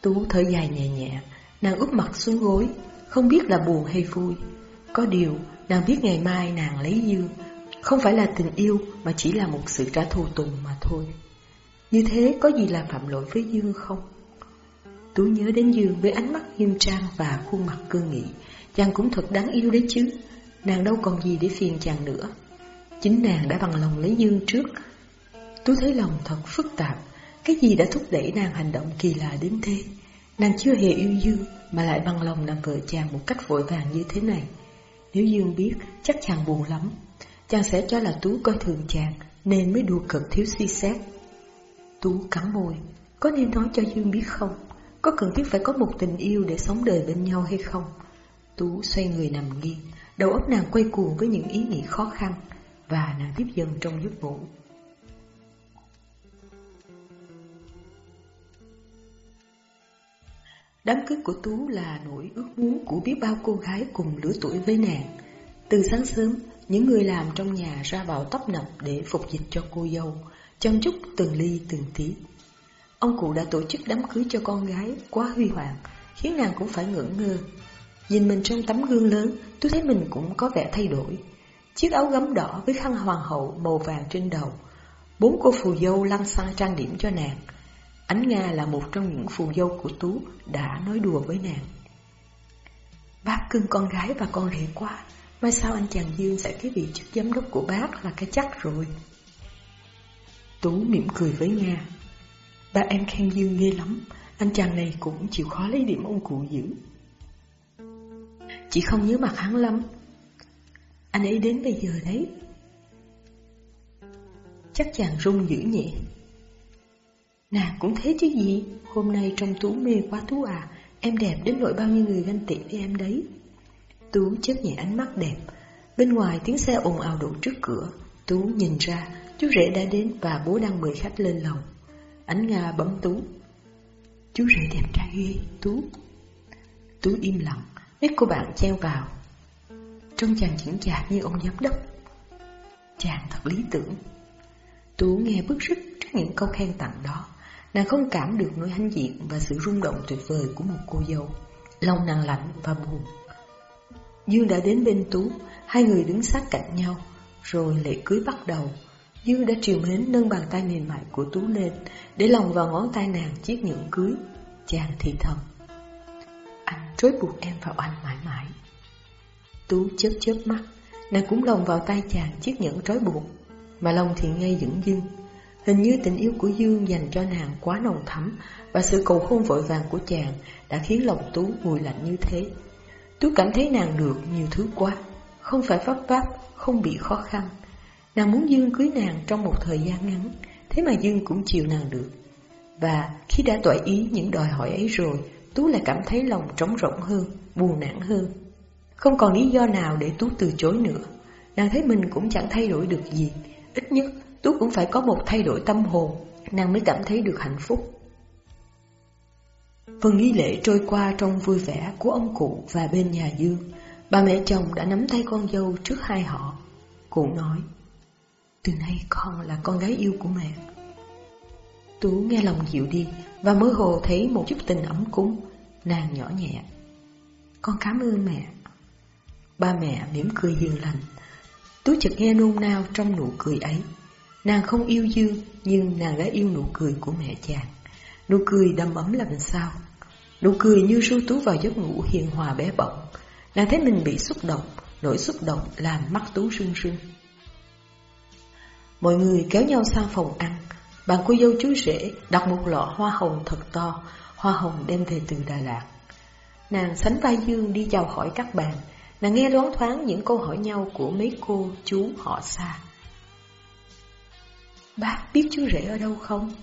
[SPEAKER 1] Tú thở dài nhẹ nhẹ, nàng úp mặt xuống gối, không biết là buồn hay vui. Có điều, nàng biết ngày mai nàng lấy Dương, không phải là tình yêu mà chỉ là một sự trả thù tùng mà thôi. Như thế có gì là phạm lỗi với Dương không? Tú nhớ đến Dương với ánh mắt nghiêm trang và khuôn mặt cương nghị, chàng cũng thật đáng yêu đấy chứ, nàng đâu còn gì để phiền chàng nữa. Chính nàng đã bằng lòng lấy Dương trước. Tú thấy lòng thật phức tạp, cái gì đã thúc đẩy nàng hành động kỳ lạ đến thế? Nàng chưa hề yêu Dương mà lại bằng lòng nằm vợ chàng một cách vội vàng như thế này. Nếu Dương biết, chắc chàng buồn lắm. Chàng sẽ cho là Tú coi thường chàng, nên mới đùa cợt thiếu suy xét. Tú cắn môi, có nên nói cho Dương biết không? Có cần thiết phải có một tình yêu để sống đời bên nhau hay không? Tú xoay người nằm nghiêng, đầu óc nàng quay cuồng với những ý nghĩ khó khăn, và nàng tiếp dần trong giấc ngủ. Đám cưới của Tú là nỗi ước muốn của biết bao cô gái cùng lứa tuổi với nàng. Từ sáng sớm, những người làm trong nhà ra vào tấp nập để phục dịch cho cô dâu, chăm chút từng ly từng tí. Ông cụ đã tổ chức đám cưới cho con gái quá huy hoàng, khiến nàng cũng phải ngưỡng ngơ. Nhìn mình trong tấm gương lớn, tôi thấy mình cũng có vẻ thay đổi. Chiếc áo gấm đỏ với khăn hoàng hậu màu vàng trên đầu, bốn cô phù dâu lăn xăng trang điểm cho nàng. Ánh Nga là một trong những phù dâu của Tú đã nói đùa với nàng. Bác cưng con gái và con rể quá, mai sao anh chàng Dương sẽ cái vị chức giám đốc của bác là cái chắc rồi. Tú mỉm cười với Nga. Ba em khen Dương ghê lắm, anh chàng này cũng chịu khó lấy điểm ông cụ dữ. Chị không nhớ mặt hắn lắm. Anh ấy đến bây giờ đấy. Chắc chàng rung dữ nhỉ. Nàng cũng thế chứ gì, hôm nay trong Tú mê quá Tú à, em đẹp đến nỗi bao nhiêu người ganh tị với em đấy. Tú chớp nhẹ ánh mắt đẹp, bên ngoài tiếng xe ồn ào đổ trước cửa, Tú nhìn ra, chú rể đã đến và bố đang mời khách lên lầu. Ánh Nga bấm Tú. Chú rể đẹp trai ghê, Tú. Tú im lặng, Nét cô bạn treo vào. Trông chàng chỉnh chạc như ông giám đốc. Chàng thật lý tưởng. Tú nghe bức rứt trước những câu khen tặng đó. Nàng không cảm được nỗi hãnh diện và sự rung động tuyệt vời của một cô dâu. Lòng nàng lạnh và buồn. Dương đã đến bên Tú, hai người đứng sát cạnh nhau, rồi lễ cưới bắt đầu. Dương đã triều mến nâng bàn tay mềm mại của Tú lên, để lòng vào ngón tay nàng chiếc nhẫn cưới. Chàng thì thầm. Anh trói buộc em vào anh mãi mãi. Tú chớp chớp mắt, nàng cũng lòng vào tay chàng chiếc nhẫn trói buộc, mà lòng thì ngay dững dưng. Hình như tình yêu của Dương dành cho nàng quá nồng thắm và sự cầu hôn vội vàng của chàng đã khiến lòng Tú nguội lạnh như thế. Tú cảm thấy nàng được nhiều thứ quá, không phải vấp váp, không bị khó khăn. Nàng muốn Dương cưới nàng trong một thời gian ngắn, thế mà Dương cũng chịu nàng được. Và khi đã tỏa ý những đòi hỏi ấy rồi, Tú lại cảm thấy lòng trống rỗng hơn, buồn nản hơn. Không còn lý do nào để Tú từ chối nữa. Nàng thấy mình cũng chẳng thay đổi được gì, ít nhất Tú cũng phải có một thay đổi tâm hồn, nàng mới cảm thấy được hạnh phúc. Phần nghi lễ trôi qua trong vui vẻ của ông cụ và bên nhà Dương. Bà mẹ chồng đã nắm tay con dâu trước hai họ. Cụ nói, từ nay con là con gái yêu của mẹ. Tú nghe lòng dịu đi và mơ hồ thấy một chút tình ấm cúng. Nàng nhỏ nhẹ, con cảm ơn mẹ. Ba mẹ mỉm cười hiền lành. Tú chợt nghe nôn nao trong nụ cười ấy. Nàng không yêu Dương, nhưng nàng đã yêu nụ cười của mẹ chàng. Nụ cười đầm ấm làm sao? Nụ cười như ru tú vào giấc ngủ hiền hòa bé bỏng. Nàng thấy mình bị xúc động, nỗi xúc động làm mắt tú rưng rưng. Mọi người kéo nhau sang phòng ăn. Bạn cô dâu chú rể đặt một lọ hoa hồng thật to, hoa hồng đem về từ Đà Lạt. Nàng sánh vai Dương đi chào hỏi các bạn, nàng nghe loáng thoáng những câu hỏi nhau của mấy cô chú họ xa. Bác biết chú rể ở đâu không?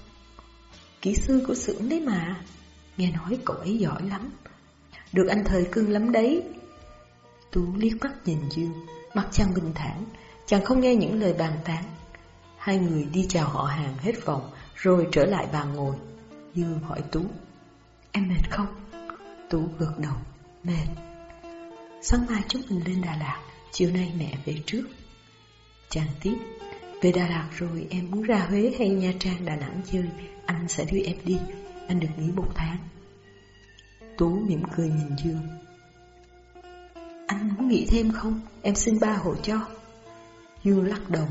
[SPEAKER 1] Kỹ sư của xưởng đấy mà, nghe nói cậu ấy giỏi lắm. Được anh thời cưng lắm đấy. Tú liếc mắt nhìn Dương, mặt chàng bình thản, chàng không nghe những lời bàn tán. Hai người đi chào họ hàng hết vòng, rồi trở lại bàn ngồi. Dương hỏi Tú, em mệt không? Tú gật đầu, mệt. Sáng mai chúng mình lên Đà Lạt, chiều nay mẹ về trước. Chàng tiếp, về Đà Lạt rồi em muốn ra Huế hay Nha Trang Đà Nẵng chơi, anh sẽ đưa em đi, anh được nghỉ một tháng. Tú mỉm cười nhìn Dương. Anh muốn nghỉ thêm không? Em xin ba hộ cho. Dương lắc đầu.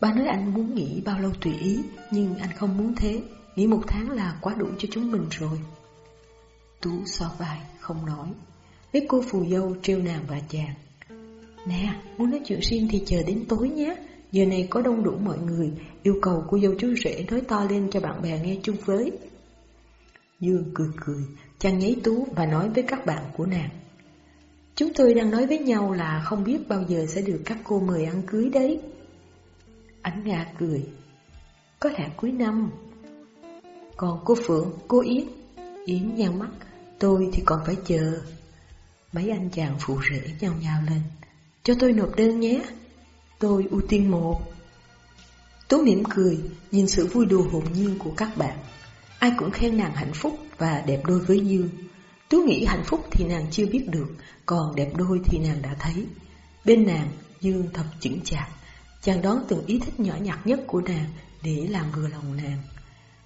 [SPEAKER 1] Ba nói anh muốn nghỉ bao lâu tùy ý, nhưng anh không muốn thế. Nghỉ một tháng là quá đủ cho chúng mình rồi. Tú so vai, không nói. Biết cô phù dâu trêu nàng và chàng. Nè, muốn nói chuyện riêng thì chờ đến tối nhé. Giờ này có đông đủ mọi người, yêu cầu cô dâu chú rể nói to lên cho bạn bè nghe chung với. Dương cười cười, chàng nháy tú và nói với các bạn của nàng. Chúng tôi đang nói với nhau là không biết bao giờ sẽ được các cô mời ăn cưới đấy. Ánh Nga cười. Có lẽ cuối năm. Còn cô Phượng, cô Yến, Yến nhăn mắt, tôi thì còn phải chờ. Mấy anh chàng phụ rể nhau nhau lên. Cho tôi nộp đơn nhé. Tôi ưu tiên một. Tú mỉm cười, nhìn sự vui đùa hồn nhiên của các bạn. Ai cũng khen nàng hạnh phúc và đẹp đôi với Dương. Tú nghĩ hạnh phúc thì nàng chưa biết được, còn đẹp đôi thì nàng đã thấy. Bên nàng, Dương thật chững chạc. Chàng đón từng ý thích nhỏ nhặt nhất của nàng để làm vừa lòng nàng.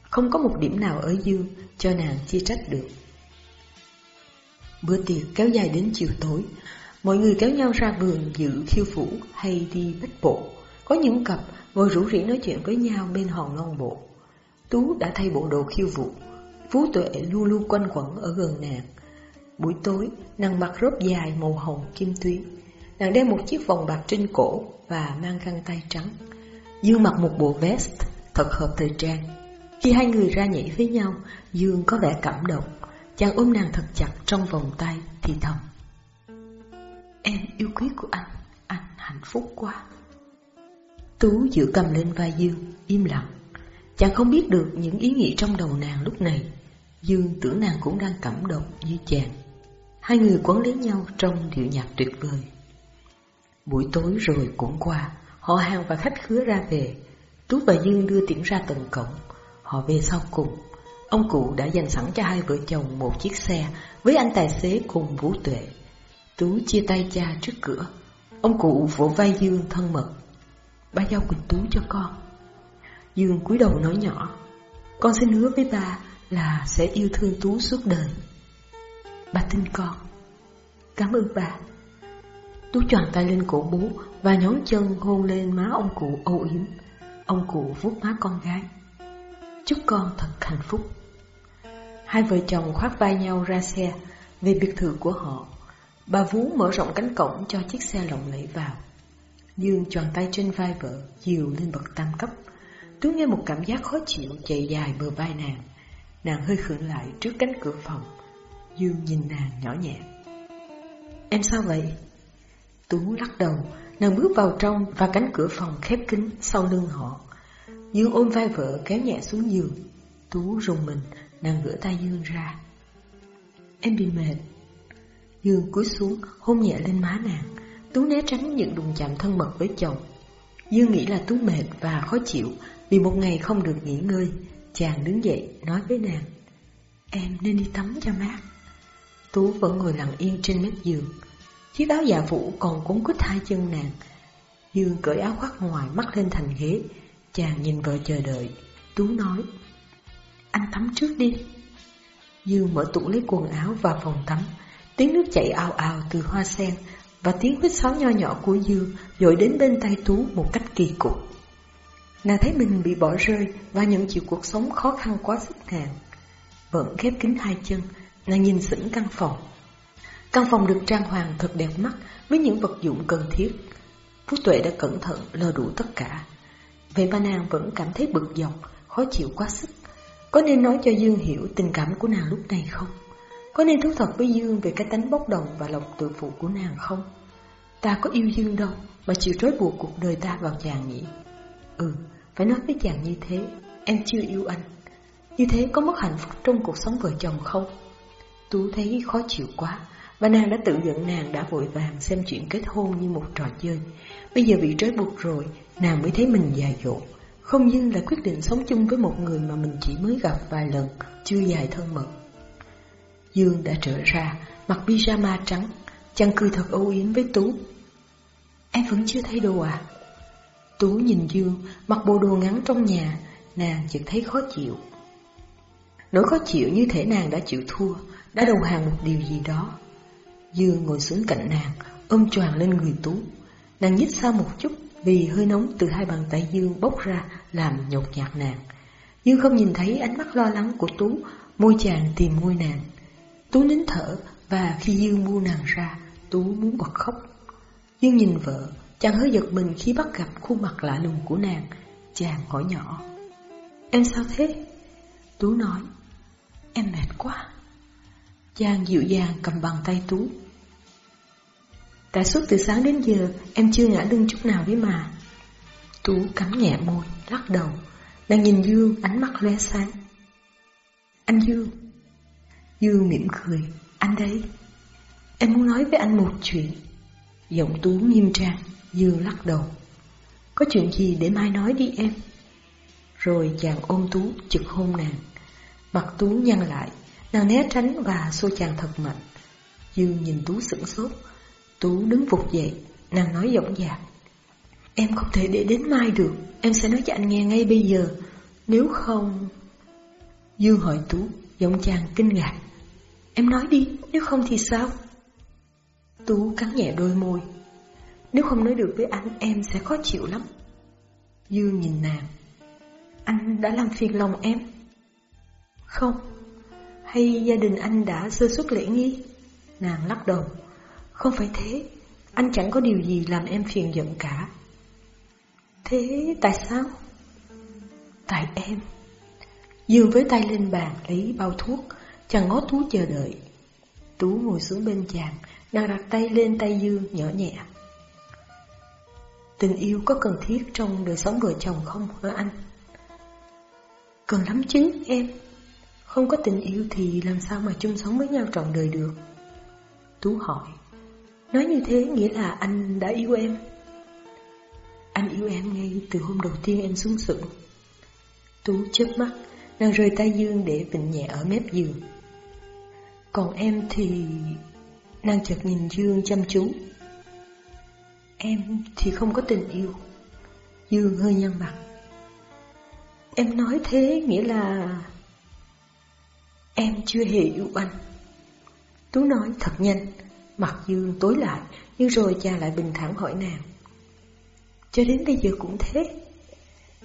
[SPEAKER 1] Không có một điểm nào ở Dương cho nàng chia trách được. Bữa tiệc kéo dài đến chiều tối, mọi người kéo nhau ra vườn dự khiêu vũ hay đi bách bộ. Có những cặp ngồi rủ rỉ nói chuyện với nhau bên hòn non bộ. Tú đã thay bộ đồ khiêu vũ, Phú Tuệ luôn luôn quanh quẩn ở gần nàng. Buổi tối, nàng mặc rốt dài màu hồng kim tuyến. Nàng đeo một chiếc vòng bạc trên cổ và mang găng tay trắng. Dương mặc một bộ vest thật hợp thời trang. Khi hai người ra nhảy với nhau, Dương có vẻ cảm động. Chàng ôm nàng thật chặt trong vòng tay thì thầm. Em yêu quý của anh, anh hạnh phúc quá. Tú giữ cầm lên vai Dương, im lặng. Chàng không biết được những ý nghĩ trong đầu nàng lúc này. Dương tưởng nàng cũng đang cảm động như chàng. Hai người quấn lấy nhau trong điệu nhạc tuyệt vời. Buổi tối rồi cũng qua, họ hàng và khách khứa ra về. Tú và Dương đưa tiễn ra tận cổng. Họ về sau cùng. Ông cụ đã dành sẵn cho hai vợ chồng một chiếc xe với anh tài xế cùng Vũ Tuệ. Tú chia tay cha trước cửa. Ông cụ vỗ vai Dương thân mật. Ba giao Quỳnh Tú cho con. Dương cúi đầu nói nhỏ. Con xin hứa với ba là sẽ yêu thương Tú suốt đời. Bà tin con. Cảm ơn bà. Tú choàng tay lên cổ bố và nhón chân hôn lên má ông cụ âu yếm. Ông cụ vuốt má con gái. Chúc con thật hạnh phúc. Hai vợ chồng khoác vai nhau ra xe về biệt thự của họ. Bà Vú mở rộng cánh cổng cho chiếc xe lộng lẫy vào. Dương tròn tay trên vai vợ, dìu lên bậc tam cấp. Tú nghe một cảm giác khó chịu chạy dài bờ vai nàng. Nàng hơi khựng lại trước cánh cửa phòng. Dương nhìn nàng nhỏ nhẹ. Em sao vậy? Tú lắc đầu, nàng bước vào trong và cánh cửa phòng khép kín sau lưng họ. Dương ôm vai vợ kéo nhẹ xuống giường. Tú rùng mình, nàng gỡ tay Dương ra. Em bị mệt. Dương cúi xuống, hôn nhẹ lên má nàng. Tú né tránh những đụng chạm thân mật với chồng. Dương nghĩ là Tú mệt và khó chịu vì một ngày không được nghỉ ngơi. Chàng đứng dậy nói với nàng. Em nên đi tắm cho mát. Tú vẫn ngồi lặng yên trên mép giường. Chiếc áo dạ vũ còn cuốn quýt hai chân nàng. Dương cởi áo khoác ngoài mắt lên thành ghế. Chàng nhìn vợ chờ đợi. Tú nói. Anh tắm trước đi. Dương mở tủ lấy quần áo vào phòng tắm. Tiếng nước chảy ào ào từ hoa sen và tiếng huyết sáo nho nhỏ của Dương dội đến bên tay Tú một cách kỳ cục. Nàng thấy mình bị bỏ rơi và nhận chịu cuộc sống khó khăn quá sức nàng. Vẫn khép kín hai chân, nàng nhìn sững căn phòng. Căn phòng được trang hoàng thật đẹp mắt với những vật dụng cần thiết. Phú Tuệ đã cẩn thận lờ đủ tất cả. Vậy mà nàng vẫn cảm thấy bực dọc, khó chịu quá sức. Có nên nói cho Dương hiểu tình cảm của nàng lúc này không? Có nên thú thật với Dương về cái tánh bốc đồng và lòng tự phụ của nàng không? Ta có yêu Dương đâu mà chịu trói buộc cuộc đời ta vào chàng nhỉ? Ừ, phải nói với chàng như thế, em chưa yêu anh. Như thế có mất hạnh phúc trong cuộc sống vợ chồng không? Tú thấy khó chịu quá, và nàng đã tự nhận nàng đã vội vàng xem chuyện kết hôn như một trò chơi. Bây giờ bị trói buộc rồi, nàng mới thấy mình già dột. Không dưng là quyết định sống chung với một người mà mình chỉ mới gặp vài lần, chưa dài thân mật. Dương đã trở ra, mặc pyjama trắng, chàng cười thật âu yếm với Tú. Em vẫn chưa thay đồ à? Tú nhìn Dương, mặc bộ đồ ngắn trong nhà, nàng chợt thấy khó chịu. Nỗi khó chịu như thể nàng đã chịu thua, đã đầu hàng một điều gì đó. Dương ngồi xuống cạnh nàng, ôm choàng lên người Tú. Nàng nhích xa một chút vì hơi nóng từ hai bàn tay Dương bốc ra làm nhột nhạt nàng. Dương không nhìn thấy ánh mắt lo lắng của Tú, môi chàng tìm môi nàng. Tú nín thở và khi Dương buông nàng ra, Tú muốn bật khóc. Dương nhìn vợ, chàng hơi giật mình khi bắt gặp khuôn mặt lạ lùng của nàng. Chàng hỏi nhỏ, Em sao thế? Tú nói, em mệt quá. Chàng dịu dàng cầm bàn tay Tú. Tại suốt từ sáng đến giờ em chưa ngã lưng chút nào đấy mà. Tú cắn nhẹ môi, lắc đầu. đang nhìn Dương ánh mắt lóe sáng. Anh Dương. Dương mỉm cười. Anh đấy Em muốn nói với anh một chuyện. Giọng Tú nghiêm trang, Dương lắc đầu. Có chuyện gì để mai nói đi em. Rồi chàng ôm Tú chực hôn nàng. Mặt Tú nhăn lại, nàng né tránh và xô chàng thật mạnh. Dương nhìn Tú sửng sốt. Tú đứng phục dậy, nàng nói giọng dạc. Em không thể để đến mai được, em sẽ nói cho anh nghe ngay bây giờ. Nếu không... Dương hỏi Tú, giọng chàng kinh ngạc. Em nói đi, nếu không thì sao? Tú cắn nhẹ đôi môi. Nếu không nói được với anh, em sẽ khó chịu lắm. Dương nhìn nàng. Anh đã làm phiền lòng em. Không, hay gia đình anh đã sơ suất lễ nghi? Nàng lắc đầu. Không phải thế, anh chẳng có điều gì làm em phiền giận cả. Thế tại sao? Tại em. Dương với tay lên bàn lấy bao thuốc, chàng ngó Tú chờ đợi. Tú ngồi xuống bên chàng, nàng đặt tay lên tay Dương nhỏ nhẹ. Tình yêu có cần thiết trong đời sống vợ chồng không hả anh? Cần lắm chứ em. Không có tình yêu thì làm sao mà chung sống với nhau trọn đời được? Tú hỏi. Nói như thế nghĩa là anh đã yêu em. Anh yêu em ngay từ hôm đầu tiên em xuống xưởng. Tú chớp mắt, nàng rời tay Dương để vịnh nhẹ ở mép giường. Còn em thì... Nàng chợt nhìn Dương chăm chú. Em thì không có tình yêu. Dương hơi nhăn mặt. Em nói thế nghĩa là... Em chưa hề yêu anh. Tú nói thật nhanh, mặt Dương tối lại, nhưng rồi cha lại bình thản hỏi nàng. Cho đến bây giờ cũng thế.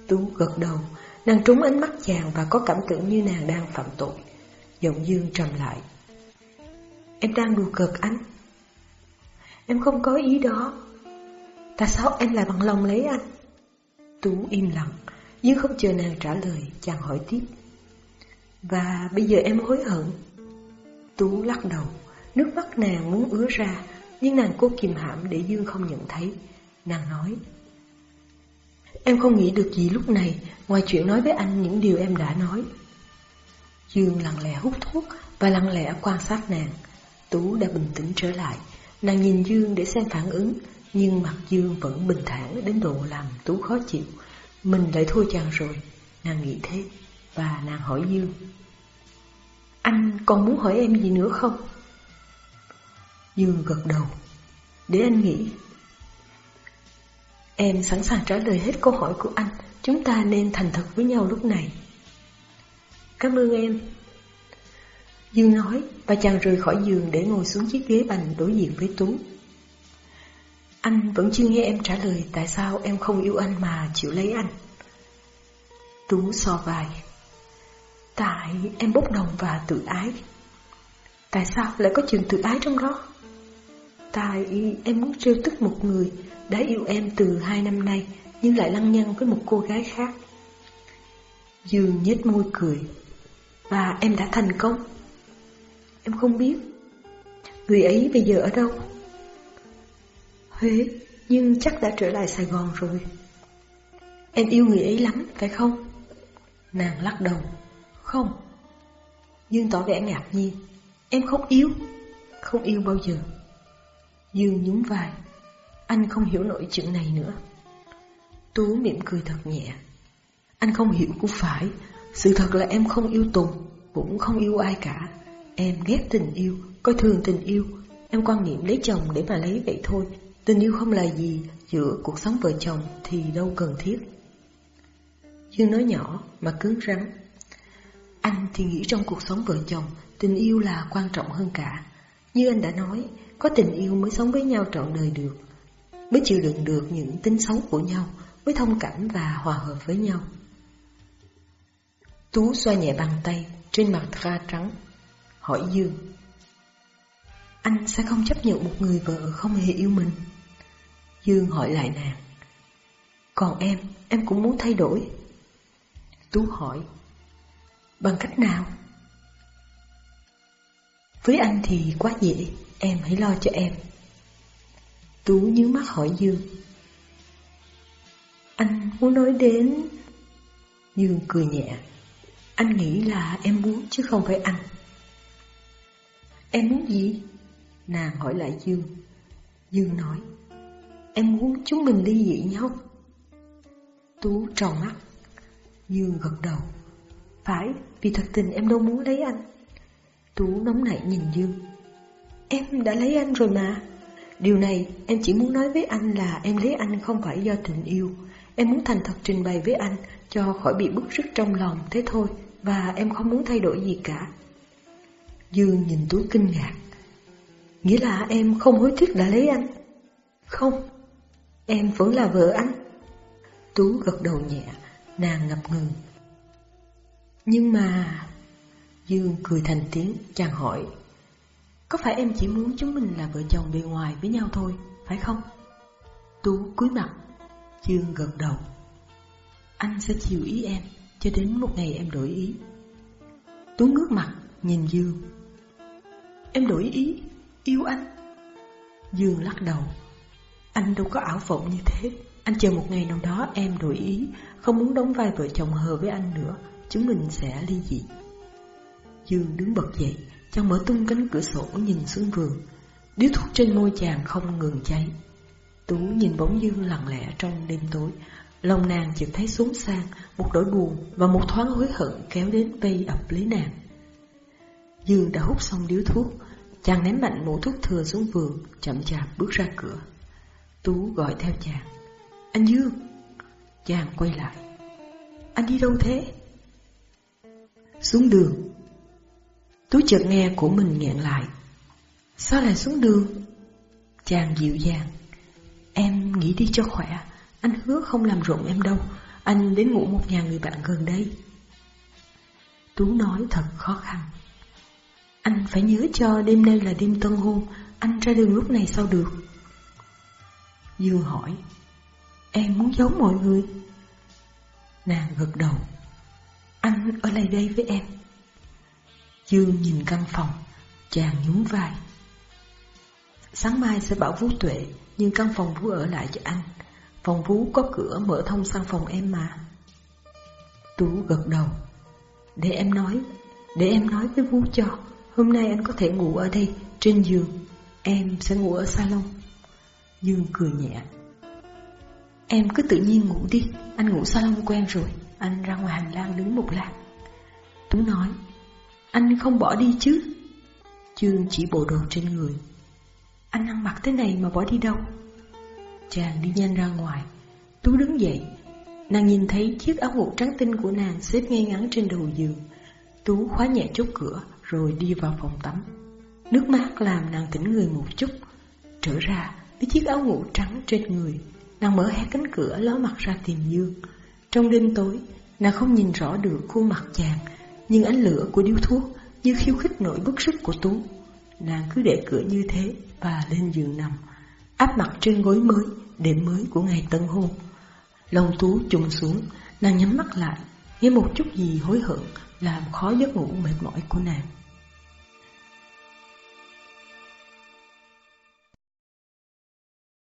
[SPEAKER 1] Tú gật đầu, nàng trúng ánh mắt chàng và có cảm tưởng như nàng đang phạm tội. Giọng Dương trầm lại. Em đang đùa cợt anh. Em không có ý đó. Tại sao em lại bằng lòng lấy anh? Tú im lặng, nhưng không chờ nàng trả lời, chàng hỏi tiếp. Và bây giờ em hối hận. Tú lắc đầu, nước mắt nàng muốn ứa ra, nhưng nàng cố kìm hãm để Dương không nhận thấy. Nàng nói, Em không nghĩ được gì lúc này Ngoài chuyện nói với anh những điều em đã nói Dương lặng lẽ hút thuốc Và lặng lẽ quan sát nàng Tú đã bình tĩnh trở lại. Nàng nhìn Dương để xem phản ứng, Nhưng mặt Dương vẫn bình thản Đến độ làm Tú khó chịu. Mình đã thua chàng rồi, Nàng nghĩ thế, Và nàng hỏi Dương. Anh còn muốn hỏi em gì nữa không? Dương gật đầu. Để anh nghĩ. Em sẵn sàng trả lời hết câu hỏi của anh. Chúng ta nên thành thật với nhau lúc này. Cảm ơn em. Dương nói và chàng rời khỏi giường để ngồi xuống chiếc ghế bành đối diện với Tú Anh vẫn chưa nghe em trả lời tại sao em không yêu anh mà chịu lấy anh Tú so vai. Tại em bốc đồng và tự ái. Tại sao lại có chuyện tự ái trong đó? Tại em muốn trêu tức một người đã yêu em từ hai năm nay nhưng lại lăng nhăng với một cô gái khác. Dương nhếch môi cười. Và em đã thành công. Em không biết. Người ấy bây giờ ở đâu? Huế, nhưng chắc đã trở lại Sài Gòn rồi. Em yêu người ấy lắm, phải không? Nàng lắc đầu. Không. Dương tỏ vẻ ngạc nhiên. Em không yêu. Không yêu bao giờ. Dương nhún vai. Anh không hiểu nổi chuyện này nữa. Tú mỉm cười thật nhẹ. Anh không hiểu cũng phải. Sự thật là em không yêu Tùng, cũng không yêu ai cả. Em ghét tình yêu, coi thường tình yêu. Em quan niệm lấy chồng để mà lấy vậy thôi. Tình yêu không là gì, giữa cuộc sống vợ chồng thì đâu cần thiết. Dương nói nhỏ mà cứng rắn. Anh thì nghĩ trong cuộc sống vợ chồng, tình yêu là quan trọng hơn cả. Như anh đã nói, có tình yêu mới sống với nhau trọn đời được, mới chịu đựng được những tính xấu của nhau, mới thông cảm và hòa hợp với nhau. Tú xoa nhẹ bàn tay trên mặt ra trắng, hỏi Dương. Anh sẽ không chấp nhận một người vợ không hề yêu mình. Dương hỏi lại nàng. Còn em, em cũng muốn thay đổi. Tú hỏi. Bằng cách nào? Với anh thì quá dễ, em hãy lo cho em. Tú nhướng mắt hỏi Dương. Anh muốn nói đến... Dương cười nhẹ. Anh nghĩ là em muốn chứ không phải anh. Em muốn gì? Nàng hỏi lại Dương. Dương nói. Em muốn chúng mình ly dị nhau. Tú tròn mắt. Dương gật đầu. Phải, vì thật tình em đâu muốn lấy anh. Tú nóng nảy nhìn Dương. Em đã lấy anh rồi mà. Điều này em chỉ muốn nói với anh là em lấy anh không phải do tình yêu. Em muốn thành thật trình bày với anh cho khỏi bị bức rứt trong lòng thế thôi và em không muốn thay đổi gì cả. Dương nhìn Tú kinh ngạc. Nghĩa là em không hối tiếc đã lấy anh? Không, em vẫn là vợ anh. Tú gật đầu nhẹ, nàng ngập ngừng. Nhưng mà... Dương cười thành tiếng, chàng hỏi. Có phải em chỉ muốn chúng mình là vợ chồng bề ngoài với nhau thôi, phải không? Tú cúi mặt, Dương gật đầu. Anh sẽ chịu ý em, cho đến một ngày em đổi ý. Tú ngước mặt, nhìn Dương. Em đổi ý, yêu anh. Dương lắc đầu. Anh đâu có ảo vọng như thế. Anh chờ một ngày nào đó em đổi ý, không muốn đóng vai vợ chồng hờ với anh nữa, chúng mình sẽ ly dị. Dương đứng bật dậy, chàng mở tung cánh cửa sổ nhìn xuống vườn. Điếu thuốc trên môi chàng không ngừng cháy. Tú nhìn bóng Dương lặng lẽ trong đêm tối, lòng nàng chợt thấy xuống sang, một nỗi buồn và một thoáng hối hận kéo đến vây ập lấy nàng. Dương đã hút xong điếu thuốc, chàng ném mạnh mũ thuốc thừa xuống vườn, chậm chạp bước ra cửa. Tú gọi theo chàng. Anh Dương! Chàng quay lại. Anh đi đâu thế? Xuống đường. Tú chợt nghe của mình nghẹn lại. Sao lại xuống đường? Chàng dịu dàng. Em nghĩ đi cho khỏe, anh hứa không làm rộn em đâu, anh đến ngủ một nhà người bạn gần đây. Tú nói thật khó khăn. Anh phải nhớ cho đêm nay là đêm tân hôn, anh ra đường lúc này sao được? Dương hỏi, em muốn giấu mọi người? Nàng gật đầu, anh ở lại đây với em. Dương nhìn căn phòng, chàng nhún vai. Sáng mai sẽ bảo Vũ Tuệ, nhưng căn phòng Vũ ở lại cho anh. Phòng Vũ có cửa mở thông sang phòng em mà. Tú gật đầu. Để em nói, để em nói với Vũ cho, hôm nay anh có thể ngủ ở đây, trên giường. Em sẽ ngủ ở salon. Dương cười nhẹ. Em cứ tự nhiên ngủ đi, anh ngủ salon quen rồi. Anh ra ngoài hành lang đứng một lát. Tú nói, anh không bỏ đi chứ? Dương chỉ bộ đồ trên người. Anh ăn mặc thế này mà bỏ đi đâu? Chàng đi nhanh ra ngoài. Tú đứng dậy. Nàng nhìn thấy chiếc áo ngủ trắng tinh của nàng xếp ngay ngắn trên đầu giường. Tú khóa nhẹ chốt cửa rồi đi vào phòng tắm. Nước mát làm nàng tỉnh người một chút. Trở ra với chiếc áo ngủ trắng trên người, nàng mở hé cánh cửa ló mặt ra tìm Dương. Trong đêm tối, Nàng không nhìn rõ được khuôn mặt chàng Nhưng ánh lửa của điếu thuốc Như khiêu khích nỗi bức sức của Tú Nàng cứ để cửa như thế Và lên giường nằm Áp mặt trên gối mới đệm mới của ngày tân hôn Lòng Tú trùng xuống Nàng nhắm mắt lại Nghe một chút gì hối hận làm khó giấc ngủ mệt mỏi của nàng.